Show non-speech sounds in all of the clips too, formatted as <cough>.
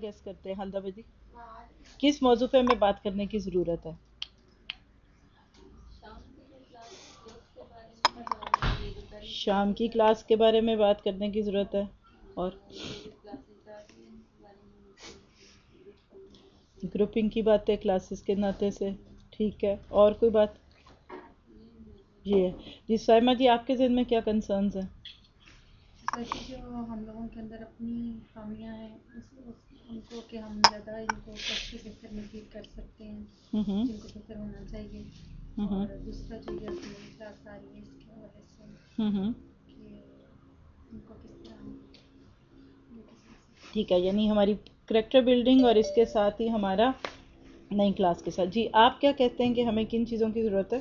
गेस करते हैं हल्दा बजी किस मौजू पे हमें बात करने की ज़रूरत है? शाम की क्लास के बारे में बात करने की ज़रूरत है और ग्रुपिंग की बात क्लासेस के नाते से ठीक है और कोई बात? ये है। जी साइमा जी आपके जहन में क्या कंसर्न्स हैं? जो हम लोगों के अंदर अपनी खामियाँ हैं उस, उस, उनको कि हम ज़्यादा इनको बेहतर कर सकते हैं। जिनको बेहतर होना चाहिए। और दूसरा जो ये अपनी आ रही है इसकी वजह से कि उनको किस तरह ठीक है यानी हमारी करेक्टर बिल्डिंग और इसके साथ ही हमारा नई क्लास के साथ। जी आप क्या कहते हैं कि हमें किन चीज़ों की ज़रूरत है?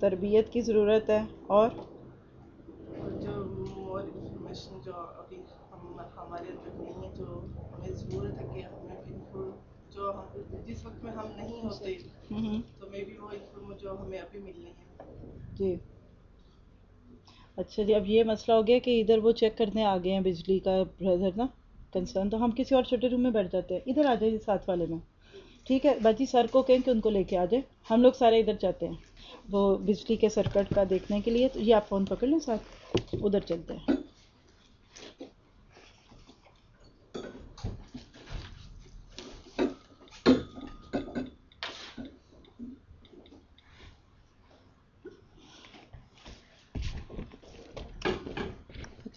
तरबियत की ज़रूरत है और? और जो मोर इंफॉर्मेशन जो अभी हम हमारे अंदर नहीं है जो हमें ज़रूरत है कि हमें इनको जो हम जिस वक्त में हम नहीं होते हम्म। तो मे भी वो इन्फॉर्म जो हमें अभी मिलनी है। जी। अच्छा जी अब ये मसला हो गया कि इधर वो चेक करने आ गए हैं बिजली का ब्रदर ना कंसर्न तो हम किसी और छोटे रूम में बैठ जाते हैं। इधर आ जाइए साथ वाले में। ठीक है बाजी सर को कहें कि उनको लेके आ जाए। हम लोग सारे इधर जाते हैं वो बिजली के सर्किट का देखने के लिए तो ये आप फ़ोन पकड़ लें साथ उधर चलते हैं।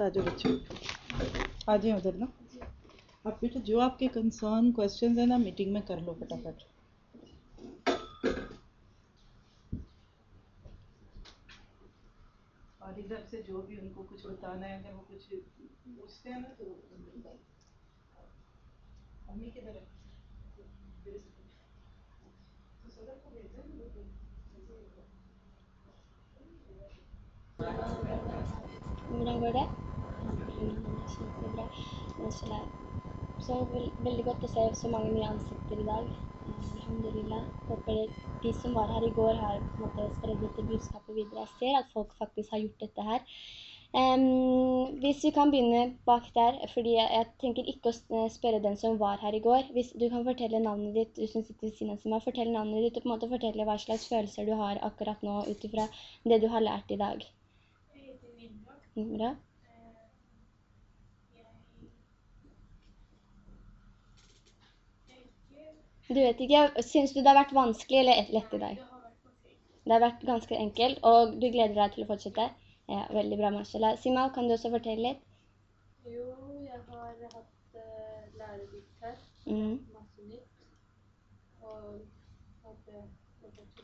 दो बच्चों। आ जाए उधर ना। आप बेटा जो आपके कंसर्न क्वेश्चंस है ना मीटिंग में कर लो फटाफट। और इधर से जो भी उनको कुछ बताना है अगर वो कुछ पूछते हैं ना तो अम्मी किधर है? तो सदर Kjempebra. Men Så vel, veldig godt å se så mange nye ansikter i dag. Alhamdulillah. Håper de som var her i går, har på en måte spredd dette budskapet videre. Jeg ser at folk faktisk har gjort dette her. Um, hvis vi kan begynne bak der, fordi jeg, jeg tenker ikke å eh, spørre den som var her i går. Hvis du kan fortelle navnet ditt, du som sitter ved siden av Sima, fortell navnet ditt og på en måte fortelle hva slags følelser du har akkurat nå ut ifra det du har lært i dag. Bra. Du vet ikke, syns du det har vært vanskelig eller lett i dag? Det har vært ganske enkelt, og du gleder deg til å fortsette? Ja, veldig bra, Marcella. Simal, kan du også fortelle litt? Jo, jeg har hatt uh, lærerikt her. Mm. Masse nytt. Og håper.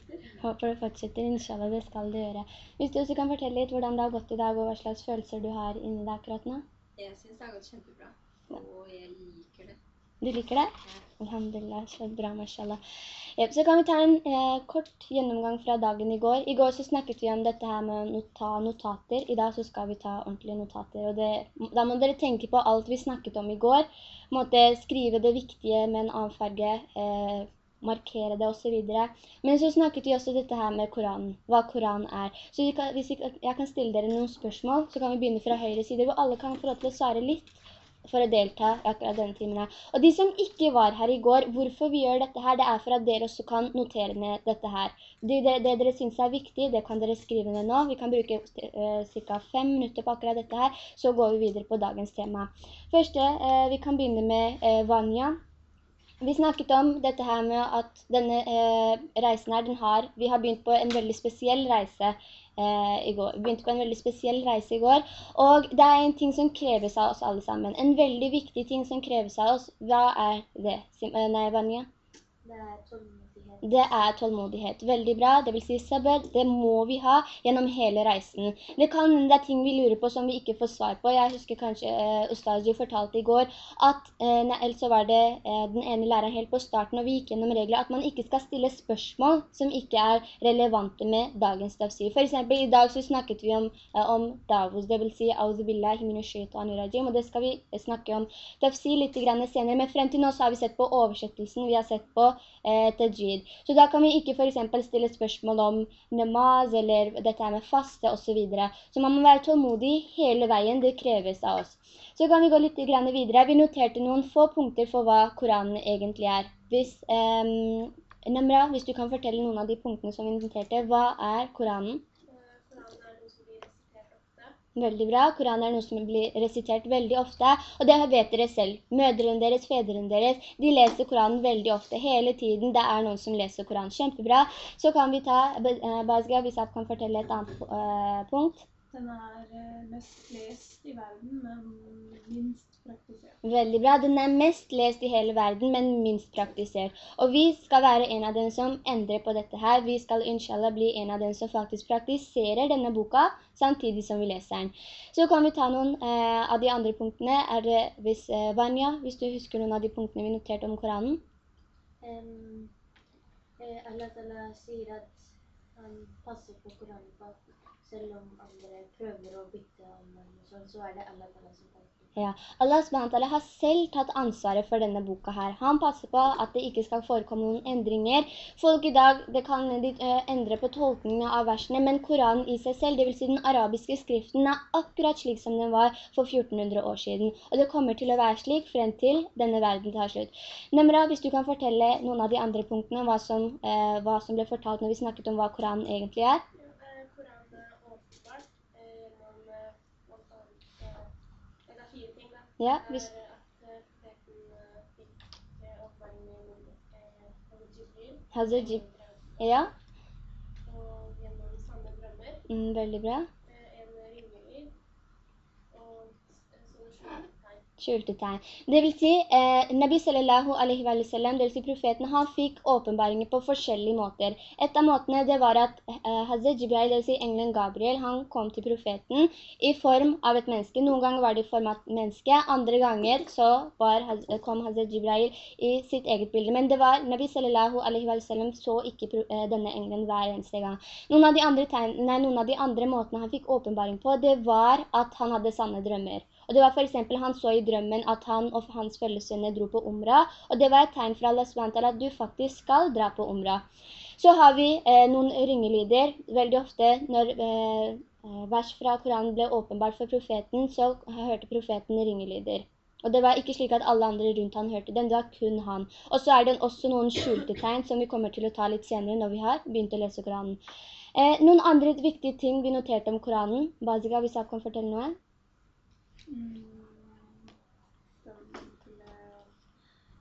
<laughs> Håper det fortsetter, inshallah, det skal det gjøre. Hvis du også kan fortelle litt hvordan det har gått i dag, og hva slags følelser du har inni deg akkurat nå? Jeg syns det har gått kjempebra, og jeg liker det. Du liker det? Alhamdulillah, så bra, mashallah. Så kan vi ta en eh, kort gjennomgang fra dagen i går. I går så snakket vi om dette her med å ta notater. I dag så skal vi ta ordentlige notater. Og det, da må dere tenke på alt vi snakket om i går. Måtte skrive det viktige med en annen farge, eh, markere det og så videre. Men så snakket vi også dette her med Koranen, hva Koran er. Så kan, hvis jeg, jeg kan stille dere noen spørsmål, så kan vi begynne fra høyre side, hvor alle kan få lov til å svare litt for å delta i akkurat denne timen her. Og de som ikke var her i går, hvorfor vi gjør dette her, det er for at dere også kan notere ned dette her. Det, det, det dere synes er viktig, det kan dere skrive ned nå. Vi kan bruke uh, cirka fem minutter på akkurat dette her, så går vi videre på dagens tema. Første, uh, vi kan begynne med uh, Vanya. Vi snakket om dette her med at denne reisen her, den har, vi har begynt på en veldig spesiell reise i går. Vi begynte på en veldig spesiell reise i går, og det er en ting som kreves av oss alle sammen. En veldig viktig ting som kreves av oss. Hva er det? Eh, nei, Vanya? Det er tålmodighet. Det er tålmodighet. Veldig bra. Det vil si sabr. Det må vi ha gjennom hele reisen. Det kan det er ting vi lurer på som vi ikke får svar på. Jeg husker kanskje uh, Ustazi fortalte i går at uh, nei, så var det uh, den ene læreren helt på starten, og vi gikk gjennom regler, at man ikke skal stille spørsmål som ikke er relevante med dagens tafsir. For eksempel i dag så snakket vi om, uh, om Davos, det vil si Auzubillah, og det skal vi snakke om tafsir litt senere, men frem til nå så har vi sett på oversettelsen, vi har sett på eh, tajid. Så da kan vi ikke for eksempel stille spørsmål om namaz eller dette med faste og så videre. Så man må være tålmodig hele veien, det kreves av oss. Så kan vi gå litt videre. Vi noterte noen få punkter for hva Koranen egentlig er. Hvis, um, Namra, hvis du kan fortelle noen av de punktene som vi noterte, hva er? Koranen er noe som blir resitert ofte. Veldig bra. Koranen er noe som blir resitert veldig ofte, og det vet dere selv. Mødrene deres, fedrene deres, de leser Koranen veldig ofte, hele tiden. Det er noen som leser Koranen. Kjempebra. Så kan vi ta, uh, Bazga, jeg kan fortelle et annet uh, punkt. Den er eh, mest lest i verden, men minst praktisert. Veldig bra. Den er mest lest i hele verden, men minst praktisert. Og vi skal være en av dem som endrer på dette her. Vi skal inshallah bli en av dem som faktisk praktiserer denne boka, samtidig som vi leser den. Så kan vi ta noen eh, av de andre punktene. Er det hvis, eh, Vanya, hvis du husker noen av de punktene vi noterte om Koranen? Um, eh, Allah sier at han passer på Koranen på selv om andre prøver å bytte om sånn, så er det Allah som det. Ja, Allah SWT har selv tatt ansvaret for denne boka her. Han passer på at det ikke skal forekomme noen endringer. Folk i dag, det kan de, uh, endre på tolkningen av versene, men Koranen i seg selv, det vil si den arabiske skriften, er akkurat slik som den var for 1400 år siden. Og det kommer til å være slik frem til denne verden tar slutt. Nemra, hvis du kan fortelle noen av de andre punktene, hva som, uh, hva som ble fortalt når vi snakket om hva Koranen egentlig er. Eh, Koranen er åpenbart. Eh, man, eh, blant annet, eh, det er fire ting da. Ja, Det hvis, er at eh, profeten eh, fikk eh, åpenbaring med eh, Hazret hvis... Hazret Jib- ja, mm, veldig bra. eh, En ringelyd. Og eh, sånne skjulte tegn. Det vil si, eh, Nabi sallallahu alaihi wa sallam, det vil si profeten, han fikk åpenbaringer på forskjellige måter. Et av måtene det var at eh, Hazret Jibril, det vil si englen Gabriel, han kom til profeten i form av et menneske. Noen ganger var det i form av et menneske, andre ganger så var, kom Hazret Jibreel i sitt eget bilde. Men det var, Nabi sallallahu alaihi wa sallam så ikke eh, denne englen hver eneste gang. Noen av de andre, tegn, nei, noen av de andre måtene han fikk åpenbaring på, det var at han hadde sanne drømmer. Og det var for eksempel, han så i drømmen at han og hans følgesvenner dro på Umra, og det var et tegn fra Allah SWT at du faktisk skal dra på Umra. Så har vi eh, noen ringelyder. Veldig ofte når eh, eh, vers fra Koranen ble åpenbart for profeten, så hørte profeten ringelyder. Og det var ikke slik at alle andre rundt han hørte dem, det var kun han. Og så er det også noen skjulte tegn som vi kommer til å ta litt senere når vi har begynt å lese Koranen. Eh, noen andre viktige ting vi noterte om Koranen. Bazika, hvis jeg kan fortelle noe? Mm.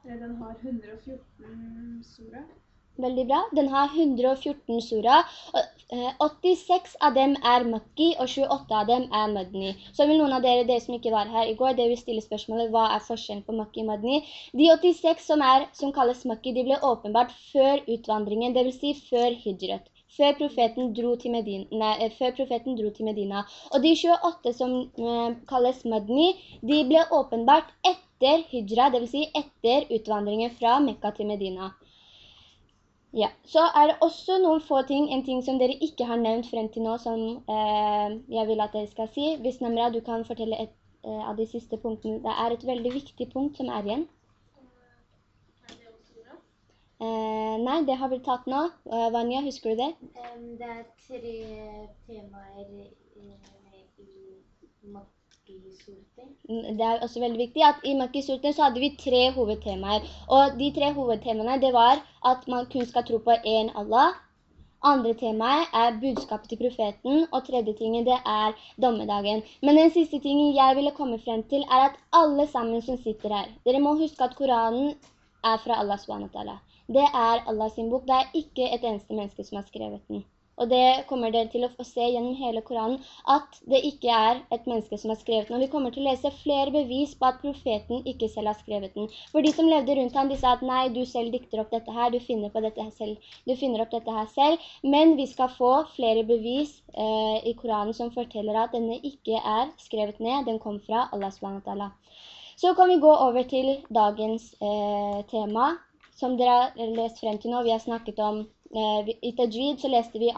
Den, eh, har 114 sura. Veldig bra. Den har 114 sura. eh, 86 av dem er makki, og 28 av dem er madni. Så vil noen av dere, dere som ikke var her i går, dere vil stille spørsmålet, hva er forskjellen på makki og madni? De 86 som, er, som kalles makki, de ble åpenbart før utvandringen, det vil si før hijrat. Før profeten, dro til Medina, nei, eh, dro til Medina. Og de 28 som eh, kalles madni, de ble åpenbart etter hijra, det vil si etter utvandringen fra Mekka til Medina. Ja, så er det også noen få ting, en ting som dere ikke har nevnt frem til nå, som eh, jeg vil at dere skal si. Hvis Namra, du kan fortelle et eh, av de siste punktene. Det er et veldig viktig punkt som er igjen. Er det også bra? Eh, nei, det har blitt tatt nå. Eh, Vanya, husker du det? Um, det er tre temaer i, i Makki-sorter. Mm, Det er også veldig viktig at i Makki-sulten så hadde vi tre hovedtemaer. Og de tre hovedtemaene, det var at man kun skal tro på en Allah. Andre temaet er budskapet til profeten, og tredje tingen det er dommedagen. Men den siste tingen jeg ville komme frem til er at alle sammen som sitter her, dere må huske at Koranen er fra Allah SWT. Det er Allahs sin bok, det er ikke et eneste menneske som har skrevet den. Og det kommer dere til å få se gjennom hele Koranen, at det ikke er et menneske som har skrevet den. Og vi kommer til å lese flere bevis på at profeten ikke selv har skrevet den. For de som levde rundt ham, de sa at nei, du selv dikter opp dette her, du finner, på dette selv. Du finner opp dette her selv. Men vi skal få flere bevis eh, i Koranen som forteller at denne ikke er skrevet ned, den kom fra Allah SWT. Så kan vi gå over til dagens eh, tema, som dere har lest frem til nå. Vi har snakket om eh, I tajwid så leste vi.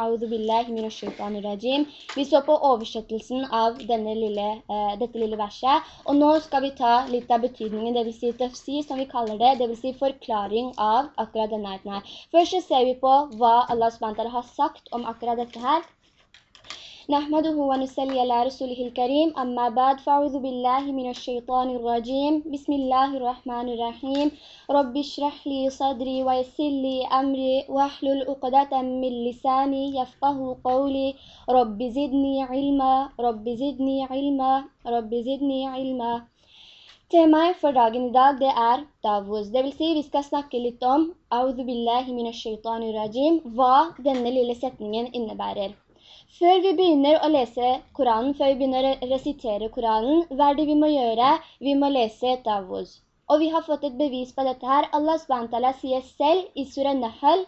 Vi så på oversettelsen av lille, eh, dette lille verset, og nå skal vi ta litt av betydningen, det vil si tafsir som vi kaller det, det vil si forklaring av akkurat denne her. Først så ser vi på hva Allah SWT har sagt om akkurat dette her. نحمده ونسلي على رسوله الكريم. أما بعد فأعوذ بالله من الشيطان الرجيم. بسم الله الرحمن الرحيم. رب اشرح لي صدري ويسر لي أمري واحلل عقدة من لساني يفقه قولي. رب زدني علما. رب زدني علما. رب زدني علما. Temaet for dagen i dag, det er Davuz. Det vil si, vi skal snakke litt om «A'udhu billahi shaitanir rajim», hva denne lille setningen innebærer. Før vi begynner å lese Koranen, før vi begynner å resitere Koranen, hva er det vi må gjøre? Vi må lese Tawuz. Og vi har fått et bevis på dette her. Allah SWT sier selv i Surah Nahal,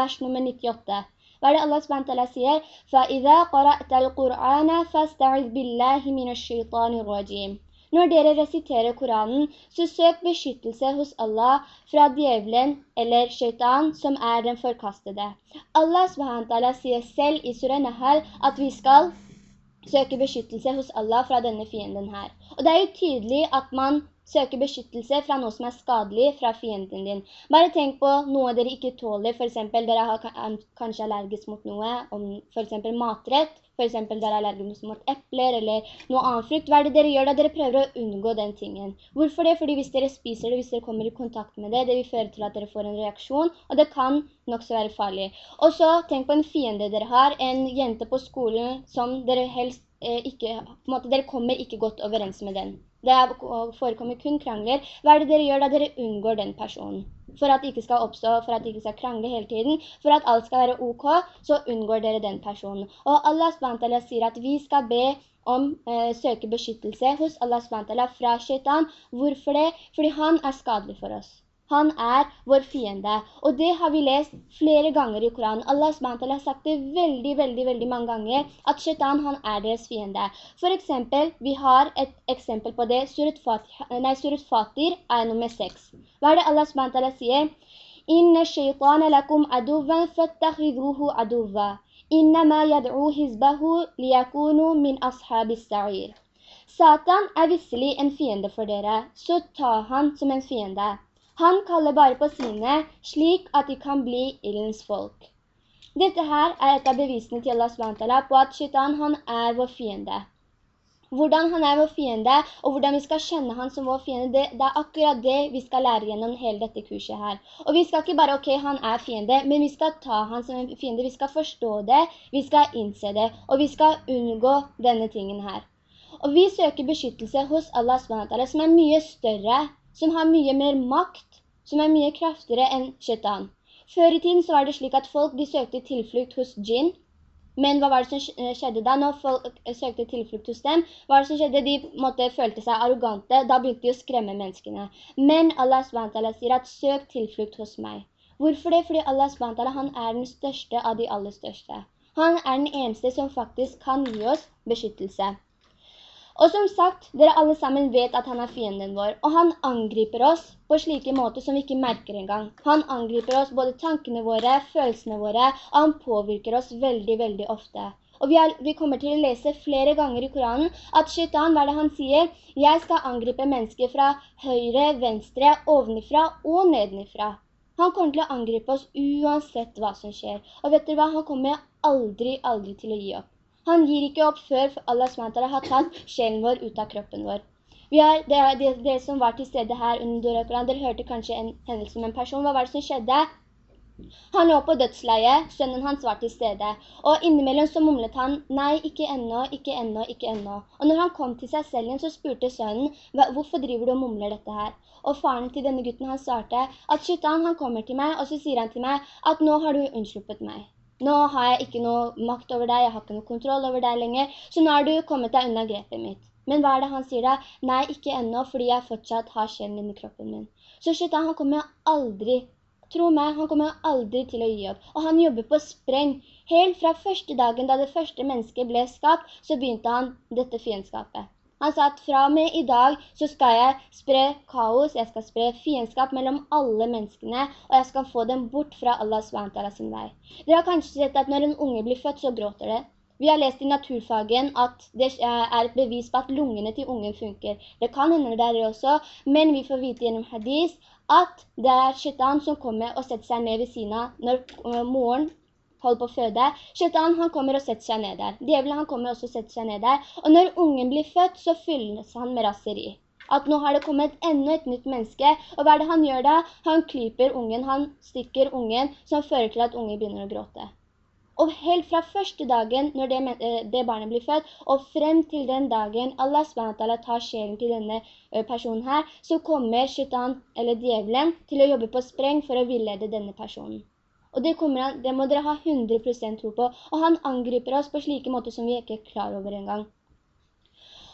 vers nummer 98. Hva er det Allah SWT sier? فَإِذَا قَرَأْتَ الْقُرْآنَ فَاسْتَعِذْ بِاللَّهِ مِنَ الشَّيْطَانِ الرَّجِيمِ når dere resiterer Koranen, så søk beskyttelse hos Allah fra djevelen eller shaitan som er den forkastede. Allah SWT sier selv i Surah Nahal at vi skal søke beskyttelse hos Allah fra denne fienden her. Og det er jo tydelig at man søker beskyttelse fra noe som er skadelig fra fienden din. Bare tenk på noe dere ikke tåler, for eksempel dere har kanskje allergisk mot noe, om for eksempel matrett, for eksempel dere er allergisk mot epler eller noe annet frukt. Hva er det dere gjør da? Dere prøver å unngå den tingen. Hvorfor det? Fordi hvis dere spiser det, hvis dere kommer i kontakt med det, det vil føre til at dere får en reaksjon, og det kan nok så være farlig. Og så tenk på en fiende dere har, en jente på skolen som dere helst eh, ikke, på en måte, dere kommer ikke godt overens med den. Det forekommer kun krangler. Hva er det dere gjør da dere unngår den personen? For at det ikke skal oppstå, for at det ikke skal krangle hele tiden, for at alt skal være ok, så unngår dere den personen. Og Allah SWT sier at vi skal be om eh, søke beskyttelse hos Allah SWT fra shaitan. Hvorfor det? Fordi han er skadelig for oss. Han er vår fiende. Og det har vi lest flere ganger i Koranen. Allah SWT har sagt det veldig, veldig, veldig mange ganger, at shaitan han er deres fiende. For eksempel, vi har et eksempel på det, Surat Fatir, nei, Surat Fatir er nummer 6. Hva er det Allah SWT sier? Inna shaitana lakum aduvan fattakhiduhu aduva. Innama yad'u hizbahu liyakunu min ashabis sa'ir. Satan er visselig en fiende for dere, så ta han som en fiende. Han kaller bare på sine, slik at de kan bli ildens folk. Dette her er et av bevisene til Allah SWT på at shaitan han er vår fiende. Hvordan han er vår fiende, og hvordan vi skal kjenne han som vår fiende, det, det, er akkurat det vi skal lære gjennom hele dette kurset her. Og vi skal ikke bare, ok, han er fiende, men vi skal ta han som en fiende, vi skal forstå det, vi skal innse det, og vi skal unngå denne tingen her. Og vi søker beskyttelse hos Allah SWT, som er mye større, som har mye mer makt, som er mye kraftigere enn shaitan. Før i tiden så var det slik at folk de søkte tilflukt hos djinn, men hva var det som skjedde da når folk eh, søkte tilflukt hos dem? Hva var det som skjedde? De måtte, følte seg arrogante, da begynte de å skremme menneskene. Men Allah SWT sier at søk tilflukt hos meg. Hvorfor det? Fordi Allah SWT han er den største av de aller største. Han er den eneste som faktisk kan gi oss beskyttelse. Og som sagt, dere alle sammen vet at han er fienden vår, og han angriper oss på slike måter som vi ikke merker engang. Han angriper oss både tankene våre, følelsene våre, og han påvirker oss veldig, veldig ofte. Og vi, er, vi, kommer til å lese flere ganger i Koranen at shaitan, hva er det han sier? Jeg skal angripe mennesker fra høyre, venstre, ovenifra og nedenifra. Han kommer til å angripe oss uansett hva som skjer. Og vet dere hva? Han kommer aldri, aldri til å gi opp. Han gir ikke opp før Allah SWT har tatt sjelen vår ut av kroppen vår. Er, det det, det, som var til stede her under Dora Dere hørte kanskje en hendelse med en person. Hva var det som skjedde? Han lå på dødsleie, sønnen hans var til stede. Og innimellom så mumlet han, nei, ikke ennå, ikke ennå, ikke ennå. Og når han kom til seg selv igjen, så spurte sønnen, hvorfor driver du og mumler dette her? Og faren til denne gutten han svarte at han, han kommer til meg, og så sier han til meg at nå har du unnsluppet meg. Nå har jeg ikke noe makt over deg, jeg har ikke noe kontroll over deg lenger, så nå har du kommet deg unna grepet mitt. Men hva er det han sier da? Nei, ikke ennå, fordi jeg fortsatt har sjelen inni kroppen min. Så shaitan, han kommer aldri, tro meg, han kommer aldri til å gi opp. Og han jobber på spreng. Helt fra første dagen da det første mennesket ble skapt, så begynte han dette fiendskapet. Han sa at fra og med i dag så skal jeg spre kaos, jeg skal spre fiendskap mellom alle menneskene, og jeg skal få dem bort fra Allah SWT sin vei. Dere har kanskje sett at når en unge blir født, så gråter det. Vi har lest i naturfagen at det er et bevis på at lungene til ungen funker. Det kan hende det er også, men vi får vite gjennom hadis at det er shaitan som kommer og setter seg ned ved siden av når eh, moren holder på å føde. Shaitan, han kommer og setter seg ned der. Djevelen, han kommer også og setter seg ned der. Og når ungen blir født, så fylles han med raseri. At nå har det kommet enda et nytt menneske, og hva er det han gjør da? Han klyper ungen, han stikker ungen, som fører til at ungen begynner å gråte. Og helt fra første dagen når det, eh, det, barnet blir født, og frem til den dagen Allah SWT tar sjelen til denne eh, personen her, så kommer shaitan, eller djevelen, til å jobbe på spreng for å villede denne personen. Og det, han, det, må dere ha 100% tro på. Og han angriper oss på slike måter som vi ikke er klar over engang.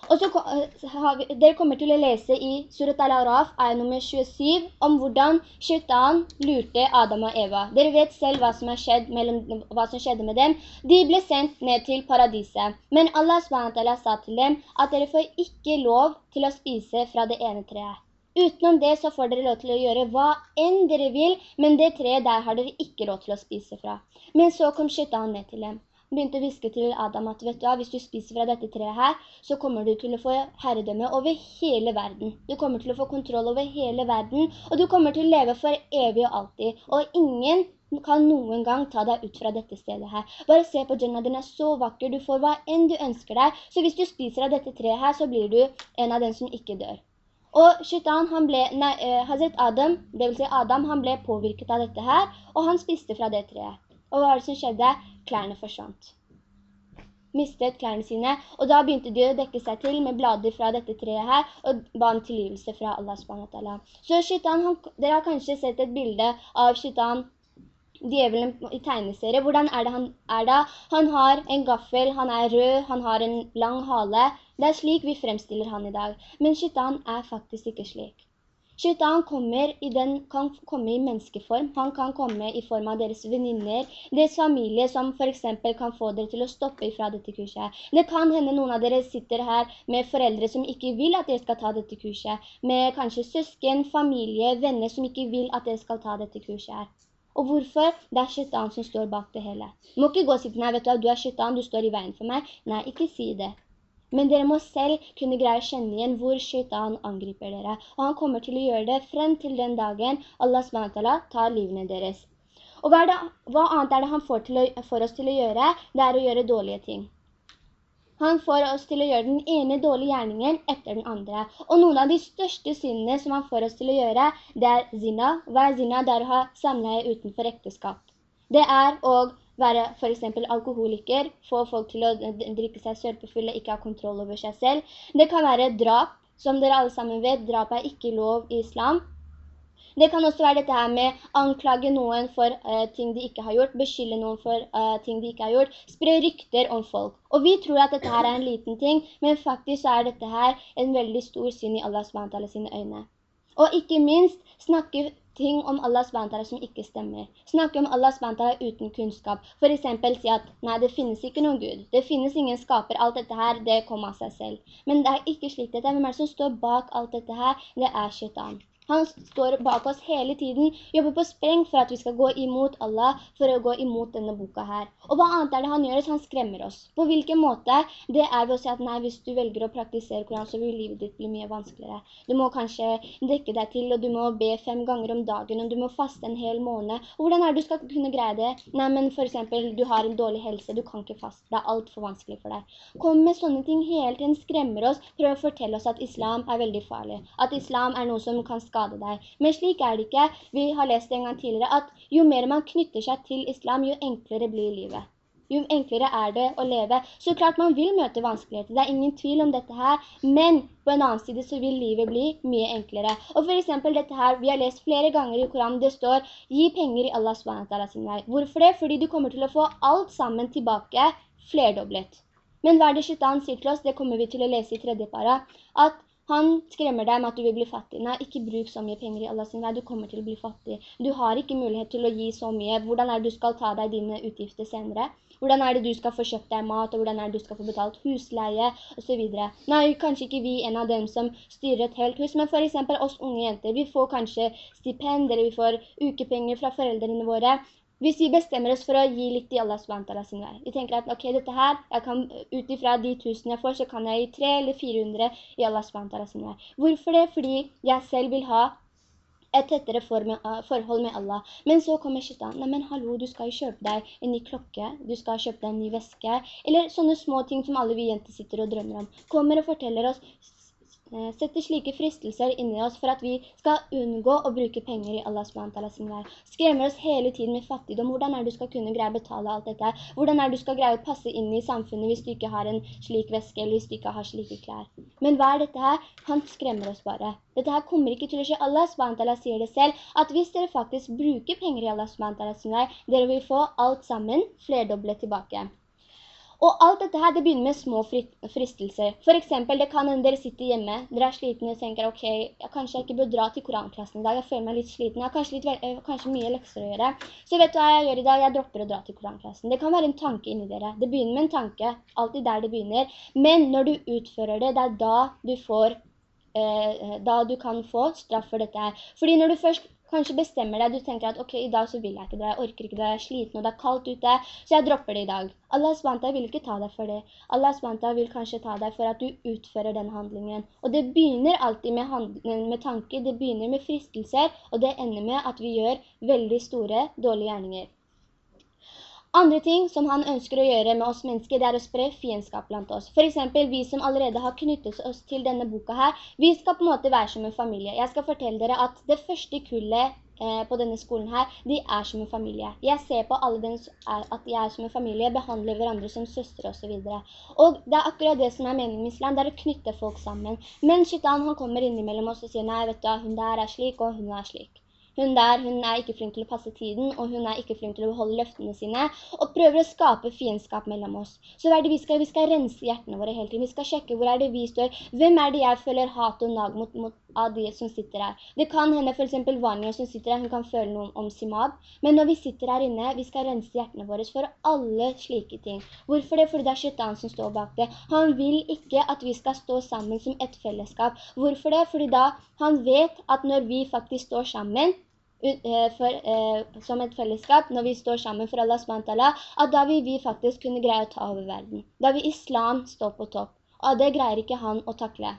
Og så har vi, dere kommer til å lese i Surat al-Araf, ayah nummer 27, om hvordan shaitan lurte Adam og Eva. Dere vet selv hva som, mellom, hva som skjedde med dem. De ble sendt ned til paradiset. Men Allah sa til dem at dere får ikke lov til å spise fra det ene treet. Utenom det så får dere lov til å gjøre hva enn dere vil, men det treet der har dere ikke lov til å spise fra. Men så kom shaitan ned til dem. Han begynte å viske til Adam at vet du, hvis du spiser fra dette treet her, så kommer du til å få herredømme over hele verden. Du kommer til å få kontroll over hele verden, og du kommer til å leve for evig og alltid. Og ingen kan noen gang ta deg ut fra dette stedet her. Bare se på Jenna, den er så vakker, du får hva enn du ønsker deg. Så hvis du spiser av dette treet her, så blir du en av dem som ikke dør. Og shaitan, han ble, nei, eh, Hazret Adam, det vil si Adam, han ble påvirket av dette her, og han spiste fra det treet. Og hva var det som skjedde? Klærne forsvant. Mistet klærne sine, og da begynte de å dekke seg til med blader fra dette treet her, og ba om tilgivelse fra Allah SWT. Så shaitan, han, dere har kanskje sett et bilde av shaitan djevelen i tegneserie. Hvordan er det han er da? Han har en gaffel, han er rød, han har en lang hale. Det er slik vi fremstiller han i dag. Men shaitan er faktisk ikke slik. Shaitan kan komme i menneskeform. Han kan komme i form av deres veninner, deres familie som for eksempel kan få dere til å stoppe fra dette kurset. Det kan hende noen av dere sitter her med foreldre som ikke vil at dere skal ta dette kurset. Med kanskje søsken, familie, venner som ikke vil at dere skal ta dette kurset her. Og hvorfor? Det er shaitan som står bak det hele. Du må ikke gå og si til meg, vet du, du er shaitan, du står i veien for meg. Nei, ikke si det. Men dere må selv kunne greie å kjenne igjen hvor shaitan angriper dere. Og han kommer til å gjøre det frem til den dagen Allah SWT tar livene deres. Og hva, det, hva annet er det han får, å, får oss til å gjøre? Det er å gjøre dårlige ting. Han får oss til å gjøre den ene dårlige gjerningen etter den andre. Og noen av de største syndene som han får oss til å gjøre, det er zina. Hva er zina? Det er å ha samleie utenfor ekteskap. Det er å være for eksempel alkoholiker, få folk til å drikke seg sørpefulle, ikke ha kontroll over seg selv. Det kan være drap, som dere alle sammen vet, drap er ikke lov i islam. Det kan også være dette her med anklage noen for uh, ting de ikke har gjort, beskylde noen for uh, ting de ikke har gjort, spre rykter om folk. Og vi tror at dette her er en liten ting, men faktisk er dette her en veldig stor synd i Allah SWT sine øyne. Og ikke minst snakke ting om Allah SWT som ikke stemmer. Snakke om Allah SWT uten kunnskap. For eksempel si at nei, det finnes ikke noen Gud. Det finnes ingen skaper. Alt dette her, det kommer av seg selv. Men det er ikke slik dette. Hvem er det som står bak alt dette her? Det er shaitan. Han står bak oss hele tiden, jobber på spreng for at vi skal gå imot Allah, for å gå imot denne boka her. Og hva annet er det han gjør? Han skremmer oss. På hvilken måte? Det er ved å si at nei, hvis du velger å praktisere Koran, så vil livet ditt bli mye vanskeligere. Du må kanskje dekke deg til, og du må be fem ganger om dagen, og du må faste en hel måned. Og hvordan er det du skal kunne greie det? Nei, men for eksempel, du har en dårlig helse, du kan ikke faste. Det er alt for vanskelig for deg. Kom med sånne ting hele tiden, skremmer oss, prøv å fortelle oss at islam er veldig farlig. At islam er noe som kan skade skade deg. Men slik er det ikke. Vi har lest en gang tidligere at jo mer man knytter seg til islam, jo enklere blir livet. Jo enklere er det å leve. Så klart man vil møte vanskeligheter, det er ingen tvil om dette her, men på en annen side så vil livet bli mye enklere. Og for eksempel dette her, vi har lest flere ganger i Koranen, det står, gi penger i Allah SWT sin vei. Hvorfor det? Fordi du kommer til å få alt sammen tilbake flerdoblet. Men hva er det Shaitan sier til oss? Det kommer vi til å lese i tredje para. At han skremmer deg med at du vil bli fattig. Nei, ikke bruk så mye penger i Allahs vei. Du kommer til å bli fattig. Du har ikke mulighet til å gi så mye. Hvordan er det du skal ta deg dine utgifter senere? Hvordan er det du skal få kjøpt deg mat, og hvordan er det du skal få betalt husleie, og så videre. Nå er kanskje ikke vi en av dem som styrer et helt hus, men for eksempel oss unge jenter, vi får kanskje stipend, eller vi får ukepenger fra foreldrene våre, hvis vi bestemmer oss for å gi litt i Allah SWT sin vei. Vi tenker at, ok, dette her, kan, ut ifra de tusen jeg får, så kan jeg gi tre eller 400 i Allah SWT sin vei. Hvorfor det? Fordi jeg selv vil ha et tettere forhold med Allah. Men så kommer shaitan. Nei, men hallo, du skal jo kjøpe deg en ny klokke, du skal kjøpe deg en ny veske, eller sånne små ting som alle vi jenter sitter og drømmer om. Kommer og forteller oss, Eh, setter slike fristelser inni oss for at vi skal unngå å bruke penger i Allah SWT sin vei. Skremmer oss hele tiden med fattigdom. Hvordan er du skal kunne greie å betale alt dette? Hvordan er du skal greie å passe inn i samfunnet hvis du ikke har en slik veske, eller hvis du ikke har slike klær? Men hva er dette her? Han skremmer oss bare. Dette her kommer ikke til å skje. Allah SWT sier det selv, at hvis dere faktisk bruker penger i Allah SWT sin vei, dere vil få alt sammen flerdoblet tilbake. Og alt dette her, det begynner med små fristelser. For eksempel, det kan hende dere sitter hjemme, dere er slitne og tenker, ok, jeg kanskje jeg ikke bør dra til koranklassen i dag, jeg føler meg litt sliten, jeg har kanskje, litt, eh, kanskje mye lekser å gjøre. Så vet du hva jeg gjør i dag? Jeg dropper å dra til koranklassen. Det kan være en tanke inni dere. Det begynner med en tanke, alltid der det begynner. Men når du utfører det, det er da du får eh, da du kan få straff for dette her. Fordi når du først Kanskje bestemmer deg, du tenker at ok, i dag så vil jeg ikke det, jeg orker ikke det, jeg er sliten og det er kaldt ute, så jeg dropper det i dag. Allah SWT vil ikke ta deg for det. Allah SWT vil kanskje ta deg for at du utfører den handlingen. Og det begynner alltid med, med tanke, det begynner med fristelser, og det ender med at vi gjør veldig store, dårlige gjerninger. Andre ting som han ønsker å gjøre med oss mennesker, det er å spre fiendskap blant oss. For eksempel, vi som allerede har knyttet oss til denne boka her, vi skal på en måte være som en familie. Jeg skal fortelle dere at det første kullet eh, på denne skolen her, de er som en familie. Jeg ser på alle den, at de er som en familie, behandler hverandre som søstre og så videre. Og det er akkurat det som er meningen med islam, det er å knytte folk sammen. Men shaitan, han kommer innimellom oss og sier, nei, vet du, hun der er slik, og hun er slik. Hun der, hun er ikke flink til å passe tiden, og hun er ikke flink til å beholde løftene sine, og prøver å skape fiendskap mellom oss. Så hva er det vi skal? Vi skal rense hjertene våre hele tiden. Vi skal sjekke hvor er det vi står. Hvem er det jeg føler hat og nag mot, mot av de som sitter her? Det kan hende for eksempel Vanya som sitter her, hun kan føle noe om Simab. Men når vi sitter her inne, vi skal rense hjertene våre for alle slike ting. Hvorfor det? Fordi det er Shaitan som står bak det. Han vil ikke at vi skal stå sammen som et fellesskap. Hvorfor det? Fordi da han vet at når vi faktisk står sammen, for, eh, som et fellesskap, når vi står sammen for Allah SWT, at da vil vi faktisk kunne greie å ta over verden. Da vil islam stå på topp. Og det greier ikke han å takle.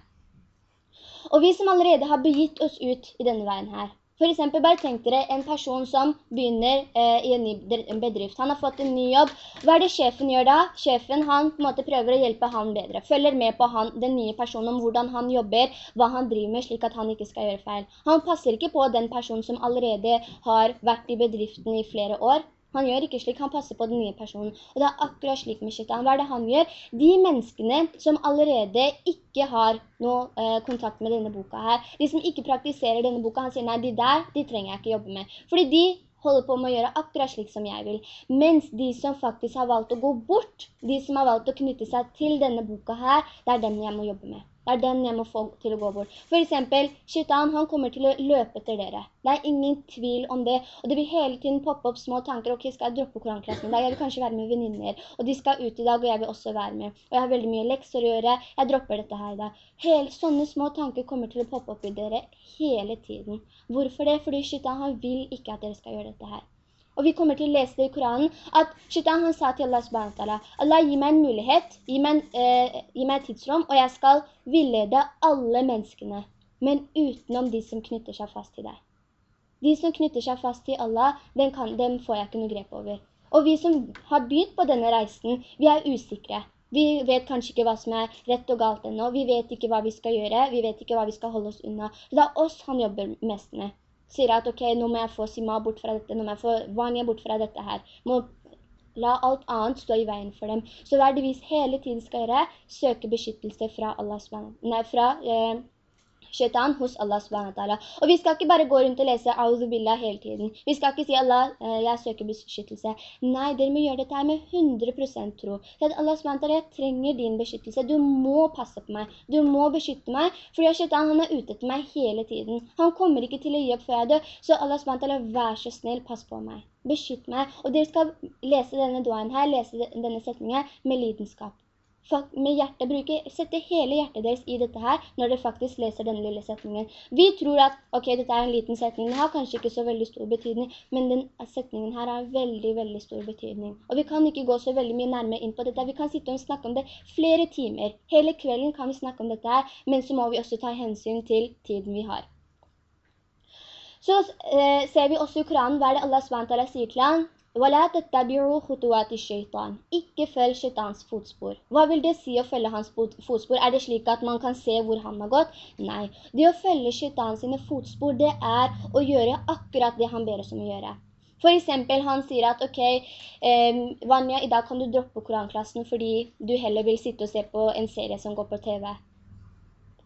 Og vi som allerede har begitt oss ut i denne veien her, for eksempel, bare tenk dere en person som begynner eh, i en ny bedrift. Han har fått en ny jobb. Hva er det sjefen gjør da? Sjefen, han på en måte prøver å hjelpe han bedre. Følger med på han, den nye personen om hvordan han jobber, hva han driver med, slik at han ikke skal gjøre feil. Han passer ikke på den personen som allerede har vært i bedriften i flere år. Han gjør ikke slik, han passer på den nye personen. Og det er akkurat slik med shaitan. Hva er det han gjør? De menneskene som allerede ikke har noe eh, kontakt med denne boka her, de som ikke praktiserer denne boka, han sier, nei, de der, de trenger jeg ikke jobbe med. Fordi de holder på med å gjøre akkurat slik som jeg vil. Mens de som faktisk har valgt å gå bort, de som har valgt å knytte seg til denne boka her, det er dem jeg må jobbe med. Det er den jeg må få til å gå bort. For eksempel, Shaitan, han kommer til å løpe etter dere. Det er ingen tvil om det. Og det vil hele tiden poppe opp små tanker. Ok, skal jeg droppe koranklassen i dag? Jeg vil kanskje være med venninner. Og de skal ut i dag, og jeg vil også være med. Og jeg har veldig mye lekser å gjøre. Jeg dropper dette her i dag. Hele, sånne små tanker kommer til å poppe opp i dere hele tiden. Hvorfor det? Fordi Shaitan, han vil ikke at dere skal gjøre dette her. Og vi kommer til å lese det i Koranen, at Shaitan han sa til Allah subhanahu Allah gi meg en mulighet, gi meg, eh, gi meg tidsrom, og jeg skal villede alle menneskene, men utenom de som knytter seg fast til deg. De som knytter seg fast til Allah, den kan, dem får jeg ikke noe grep over. Og vi som har begynt på denne reisen, vi er usikre. Vi vet kanskje ikke hva som er rett og galt ennå. Vi vet ikke hva vi skal gjøre. Vi vet ikke hva vi skal holde oss unna. Det er oss han jobber mest med sier at ok, nå må jeg få Sima bort fra dette, nå må jeg få Vanya bort fra dette her. Må la alt annet stå i veien for dem. Så hva er det vi hele tiden skal gjøre? Søke beskyttelse fra fra, eh, shaitan hos Allah subhanahu Og vi skal ikke bare gå rundt og lese A'udhu billah hele tiden. Vi skal ikke si Allah, eh, jeg søker beskyttelse. Nei, dere må gjøre dette her med 100% tro. Så at Allah subhanahu jeg trenger din beskyttelse. Du må passe på meg. Du må beskytte meg, fordi shaitan han er ute etter meg hele tiden. Han kommer ikke til å gi opp før jeg dør. Så Allah subhanahu vær så snill, pass på meg. Beskytt meg. Og dere skal lese denne duaen her, lese denne setningen med lidenskap med hjertet, bruke, sette hele hjertet deres i dette her, når dere faktisk leser denne lille setningen. Vi tror at, ok, dette er en liten setning, den har kanskje ikke så veldig stor betydning, men den setningen her har veldig, veldig stor betydning. Og vi kan ikke gå så veldig mye nærmere inn på dette, vi kan sitte og snakke om det flere timer. Hele kvelden kan vi snakke om dette her, men så må vi også ta hensyn til tiden vi har. Så eh, ser vi også i Koranen hva er det Allah SWT sier til han. Ikke følg shaitans fotspor. Hva vil det si å følge hans fotspor? Er det slik at man kan se hvor han har gått? Nei. Det å følge shaitans fotspor, det er å gjøre akkurat det han ber oss om å gjøre. For eksempel, han sier at, ok, eh, Vanya, i dag kan du droppe koranklassen fordi du heller vil sitte og se på en serie som går på TV.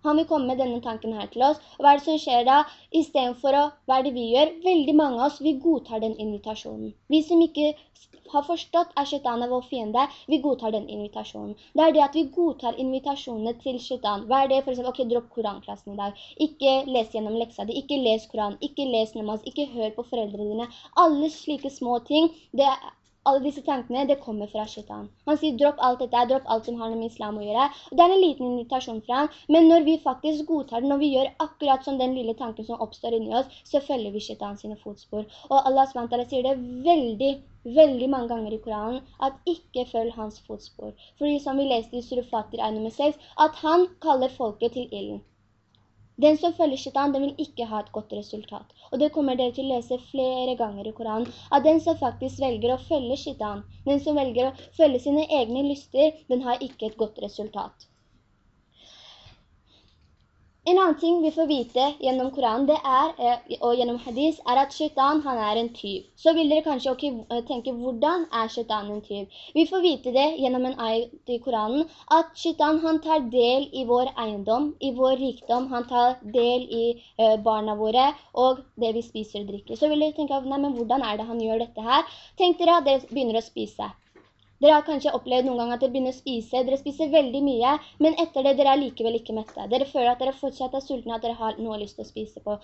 Han vil komme med denne tanken her til oss. Og hva er det som skjer da? I stedet for å, hva er det vi gjør? Veldig mange av oss, vi godtar den invitasjonen. Vi som ikke har forstått er shaitan er vår fiende, vi godtar den invitasjonen. Det er det at vi godtar invitasjonene til shaitan. Hva er det? For eksempel, ok, dropp koranklassen i dag. Ikke les gjennom leksa di, ikke les koran, ikke les namaz, ikke hør på foreldrene dine. Alle slike små ting, det er alle disse tankene, det kommer fra shaitan. Han sier, dropp alt dette, dropp alt som har noe med islam å gjøre. Og det er en liten invitasjon fra han, men når vi faktisk godtar det, når vi gjør akkurat som den lille tanken som oppstår inni oss, så følger vi shaitan sine fotspor. Og Allah SWT sier det veldig, veldig mange ganger i Koranen, at ikke følg hans fotspor. Fordi som vi leste i Surufatir 1 nummer 6, at han kaller folket til illen. Den som følger shaitan, den vil ikke ha et godt resultat. Og det kommer dere til å lese flere ganger i Koranen, at den som faktisk velger å følge shaitan, den som velger å følge sine egne lyster, den har ikke et godt resultat. En annen ting vi får vite gjennom Koranen er, eh, og gjennom hadis er at shaitan han er en tyv. Så vil dere kanskje okay, eh, tenke hvordan er shaitan en tyv? Vi får vite det gjennom en ayat i Koranen at shaitan han tar del i vår eiendom, i vår rikdom, han tar del i uh, barna våre og det vi spiser og drikker. Så vil dere tenke, nei, men hvordan er det han gjør dette her? Tenk dere at dere begynner å spise. Dere har kanskje opplevd noen gang at dere begynner å spise, dere spiser veldig mye, men etter det dere er likevel ikke mette. Dere føler at dere fortsatt er sultne, at dere har noe lyst til å spise på.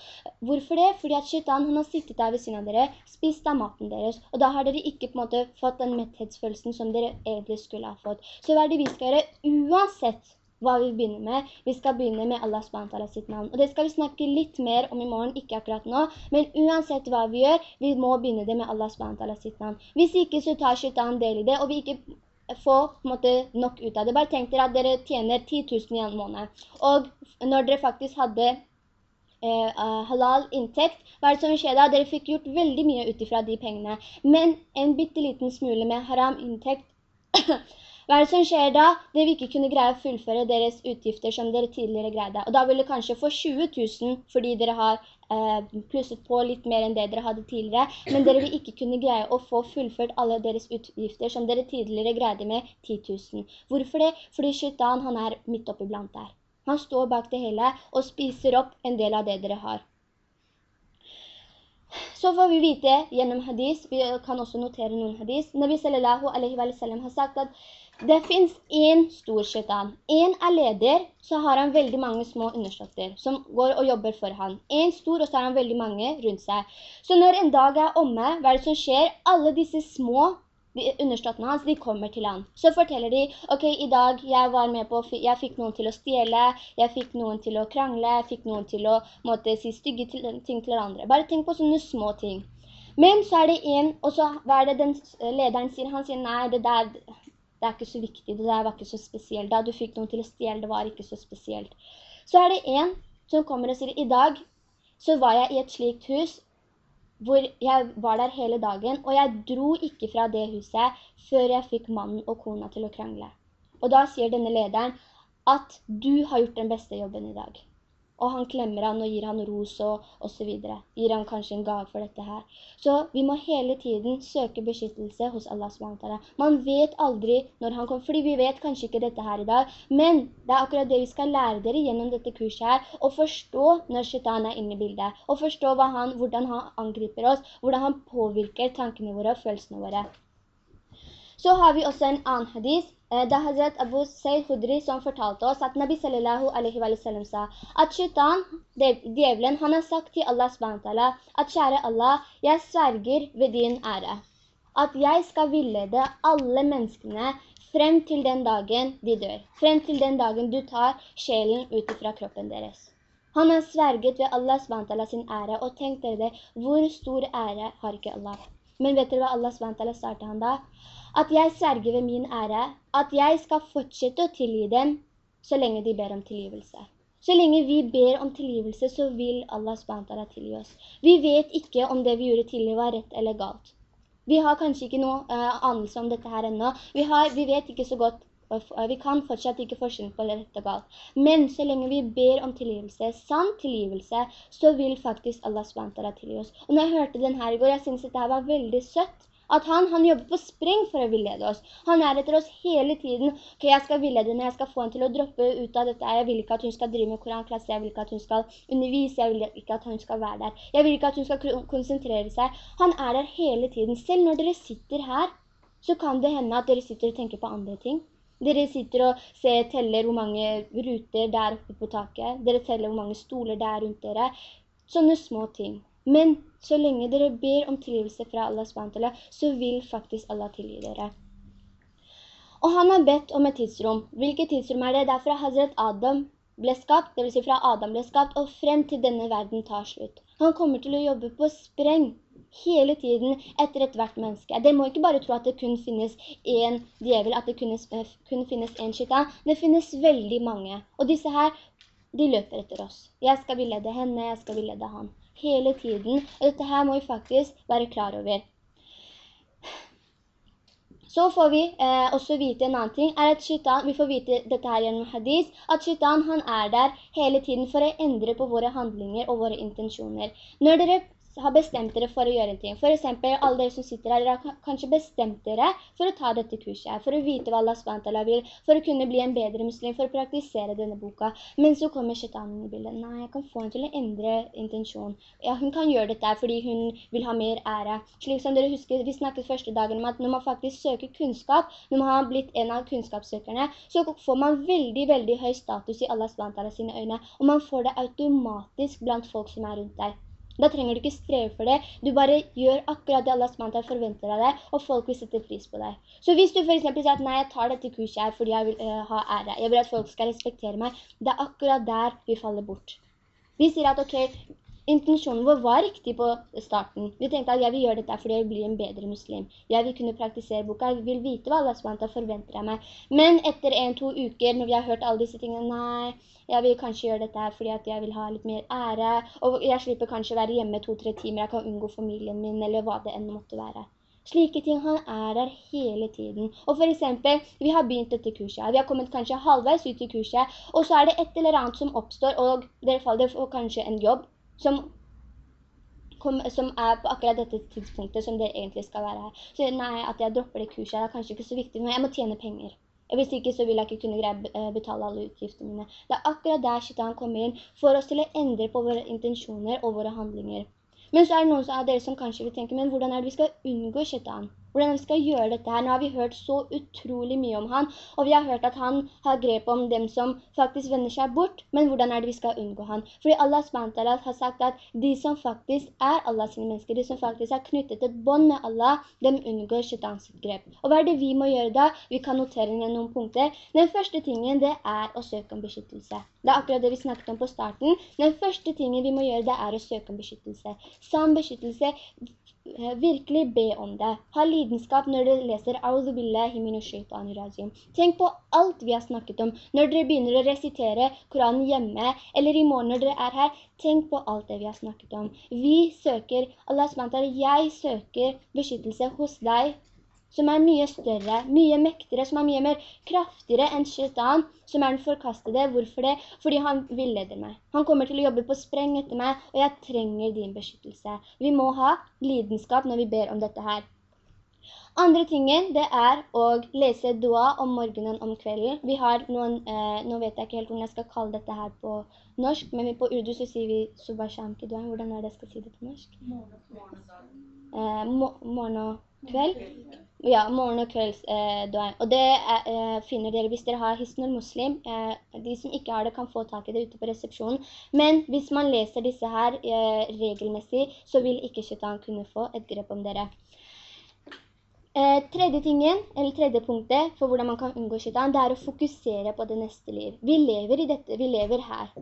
Hvorfor det? Fordi at shaitan, hun har sittet der ved siden av dere, spist av maten deres, og da har dere ikke på en måte fått den metthetsfølelsen som dere egentlig skulle ha fått. Så hva er det vi skal gjøre? Uansett hva vi begynner med. Vi skal begynne med Allah SWT sitt navn. Og det skal vi snakke litt mer om i morgen, ikke akkurat nå. Men uansett hva vi gjør, vi må begynne det med Allah SWT sitt navn. Hvis ikke så tar shaitan del i det, og vi ikke får måte, nok ut av det. Bare tenk dere at dere tjener 10 000 i en måned. Og når dere faktisk hadde eh, halal inntekt, hva er det som skjer da? Dere fikk gjort veldig mye utifra de pengene. Men en bitteliten smule med haram inntekt <clears throat> Hva er det som skjer da? Dere vil ikke kunne greie å fullføre deres utgifter som dere tidligere greide. Og da vil dere kanskje få 20 000 fordi dere har eh, plusset på litt mer enn det dere hadde tidligere. Men dere vil ikke kunne greie å få fullført alle deres utgifter som dere tidligere greide med 10 000. Hvorfor det? Fordi shaitan han er midt oppi blant der. Han står bak det hele og spiser opp en del av det dere har. Så får vi vite gjennom hadis, vi kan også notere noen hadis, Nabi sallallahu alaihi wa sallam har sagt at det finns en stor shaitan. En er leder, så har han veldig mange små understøtter som går og jobber for han. En stor, og så har han veldig mange rundt seg. Så når en dag er omme, hva er det som skjer? Alle disse små understøttene hans, de kommer til han. Så forteller de, ok, i dag jeg var med på, jeg fikk noen til å stjele, jeg fikk noen til å krangle, jeg fikk noen til å måtte, si stygge ting til hverandre. Bare tenk på sånne små ting. Men så er det en, og så er det den lederen sier? Han sier, nei, det der, det er ikke så viktig, det der var ikke så spesielt. Da du fikk noen til å stjele, det var ikke så spesielt. Så er det en som kommer og sier, i dag så var jeg i et slikt hus, hvor jeg var der hele dagen, og jeg dro ikke fra det huset før jeg fikk mannen og kona til å krangle. Og da sier denne lederen at du har gjort den beste jobben i dag. Og han klemmer han og gir han ros og, og så videre. Gir han kanskje en gave for dette her. Så vi må hele tiden søke beskyttelse hos Allah SWT. Man vet aldri når han kommer, fordi vi vet kanskje ikke dette her i dag, men det er akkurat det vi skal lære dere gjennom dette kurset her, å forstå når shaitan er inne i bildet, og forstå han, hvordan han angriper oss, hvordan han påvirker tankene våre og følelsene våre. Så har vi også en annen hadis det er Hazret Abu Sayyid Khudri som fortalte oss at Nabi sallallahu alaihi wa sallam sa at shaitan, djevelen, han har sagt til Allah SWT at kjære Allah, jeg sverger ved din ære, at jeg skal villede alle menneskene frem til den dagen de dør, frem til den dagen du tar sjelen ut fra kroppen deres. Han har sverget ved Allah SWT sin ære, og tenk dere det, hvor stor ære har ikke Allah? Men vet dere hva Allah SWT startet han da? at jeg sverger ved min ære, at jeg skal fortsette å tilgi dem så lenge de ber om tilgivelse. Så lenge vi ber om tilgivelse, så vil Allah SWT tilgi oss. Vi vet ikke om det vi gjorde tidligere var rett eller galt. Vi har kanskje ikke noe uh, anelse om dette her enda. Vi, har, vi vet ikke så godt, vi kan fortsatt ikke forskjelle på rett og galt. Men så lenge vi ber om tilgivelse, sann tilgivelse, så vil faktisk Allah SWT tilgi oss. Og når jeg hørte den her i går, jeg synes dette var veldig søtt. At han, han jobber på spreng for å villede oss. Han er etter oss hele tiden. Ok, jeg skal villede henne, jeg skal få henne til å droppe ut av dette. Jeg vil ikke at hun skal drive med koranklasse, jeg vil ikke at hun skal undervise, jeg vil ikke at hun skal være der. Jeg vil ikke at hun skal konsentrere seg. Han er der hele tiden. Selv når dere sitter her, så kan det hende at dere sitter og tenker på andre ting. Dere sitter og ser, teller hvor mange ruter det er oppe på taket. Dere teller hvor mange stoler det er rundt dere. Sånne små ting. Men så lenge dere ber om tilgivelse fra Allah SWT, så vil faktisk Allah tilgi dere. Og han har bedt om et tidsrom. Hvilket tidsrom er det? Det er fra Hazret Adam ble skapt, det vil si fra Adam ble skapt, og frem til denne verden tar slutt. Han kommer til å jobbe på spreng hele tiden etter et hvert menneske. Det må ikke bare tro at det kun finnes en djevel, at det kun, eh, finnes en shaitan. Det finnes veldig mange. Og disse her, de løper etter oss. Jeg skal vilede henne, jeg skal vilede han hele tiden. Og dette her må vi faktisk være klar over. Så får vi eh, også vite en annen ting, er at shaitan, vi får vite dette her gjennom hadis, at shaitan han er der hele tiden for å endre på våre handlinger og våre intensjoner. Når dere har bestemt dere for å gjøre en ting. For eksempel, alle dere som sitter her, dere har kanskje bestemt dere for å ta dette kurset, for å vite hva Allah SWT vil, for å kunne bli en bedre muslim, for å praktisere denne boka. Men så kommer shetanen i bildet. Nei, jeg kan få henne til å endre intensjon. Ja, hun kan gjøre dette fordi hun vil ha mer ære. Slik som dere husker, vi snakket første dagen om at når man faktisk søker kunnskap, når man har blitt en av kunnskapssøkerne, så får man veldig, veldig høy status i Allah SWT sine øyne, og man får det automatisk blant folk som er rundt deg. Da trenger du ikke streve for det. Du bare gjør akkurat det Allah SWT forventer av deg, og folk vil sette pris på deg. Så hvis du for eksempel sier at nei, jeg tar dette kurset her fordi jeg vil uh, ha ære, jeg vil at folk skal respektere meg, det er akkurat der vi faller bort. Vi sier at ok, intensjonen vår var riktig på starten. Vi tenkte at jeg vil gjøre dette fordi jeg vil bli en bedre muslim. Jeg vil kunne praktisere boka, jeg vil vite hva Allah SWT forventer av meg. Men etter en-to uker, når vi har hørt alle disse tingene, nei, jeg vil kanskje gjøre dette her fordi at jeg vil ha litt mer ære, og jeg slipper kanskje være hjemme to-tre timer, jeg kan unngå familien min, eller hva det enn måtte være. Slike ting, han er der hele tiden. Og for eksempel, vi har begynt dette kurset, vi har kommet kanskje halvveis ut i kurset, og så er det et eller annet som oppstår, og dere faller for kanskje en jobb som Kom, som er på akkurat dette tidspunktet som det egentlig skal være her. Så nei, at jeg dropper det kurset er kanskje ikke så viktig, men jeg må tjene penger. Hvis ikke så vil jeg ikke kunne eh, betale alle utgiftene mine. Det er akkurat der shaitan kommer inn for oss til å endre på våre intensjoner og våre handlinger. Men så er det noen av dere som kanskje vil tenke, men hvordan er det vi skal unngå shaitan? Hvordan vi skal gjøre dette her. Nå har vi hørt så utrolig mye om han, og vi har hørt at han har grep om dem som faktisk vender seg bort, men hvordan er det vi skal unngå han? Fordi Allah SWT har sagt at de som faktisk er Allahs mennesker, de som faktisk har knyttet et bånd med Allah, dem unngår shaitans grep. Og hva er det vi må gjøre da? Vi kan notere ned noen punkter. Den første tingen, det er å søke om beskyttelse. Det er akkurat det vi snakket om på starten. Den første tingen vi må gjøre, det er å søke om beskyttelse. Samme beskyttelse virkelig be om det. Ha lidenskap når dere leser Tenk på alt vi har snakket om. Når dere begynner å resitere Koranen hjemme, eller i morgen når dere er her, tenk på alt det vi har snakket om. Vi søker, Allah SWT, jeg søker beskyttelse hos deg som er mye større, mye mektigere, som er mye mer kraftigere enn shaitan, som er den forkastede. Hvorfor det? Fordi han villeder meg. Han kommer til å jobbe på spreng etter meg, og jeg trenger din beskyttelse. Vi må ha lidenskap når vi ber om dette her. Andre tingen, det er å lese dua om morgenen om kvelden. Vi har noen, eh, nå vet jeg ikke helt hvordan jeg skal kalle dette her på norsk, men på urdu så sier vi subasham ki dua. Hvordan er det jeg skal si det på norsk? Eh, mo morgen og kveld. Ja, morgen og kvelds eh. Og det er, eh, finner dere hvis dere har Hisnul Muslim. Eh, de som ikke har det kan få tak i det ute på resepsjonen. Men hvis man leser disse her regelmessig, så vil ikke shaitan kunne få et grep om dere. Eh, tredje tingen, eller tredje punktet for hvordan man kan unngå shaitan, det er å fokusere på det neste liv. Vi lever i dette, vi lever her.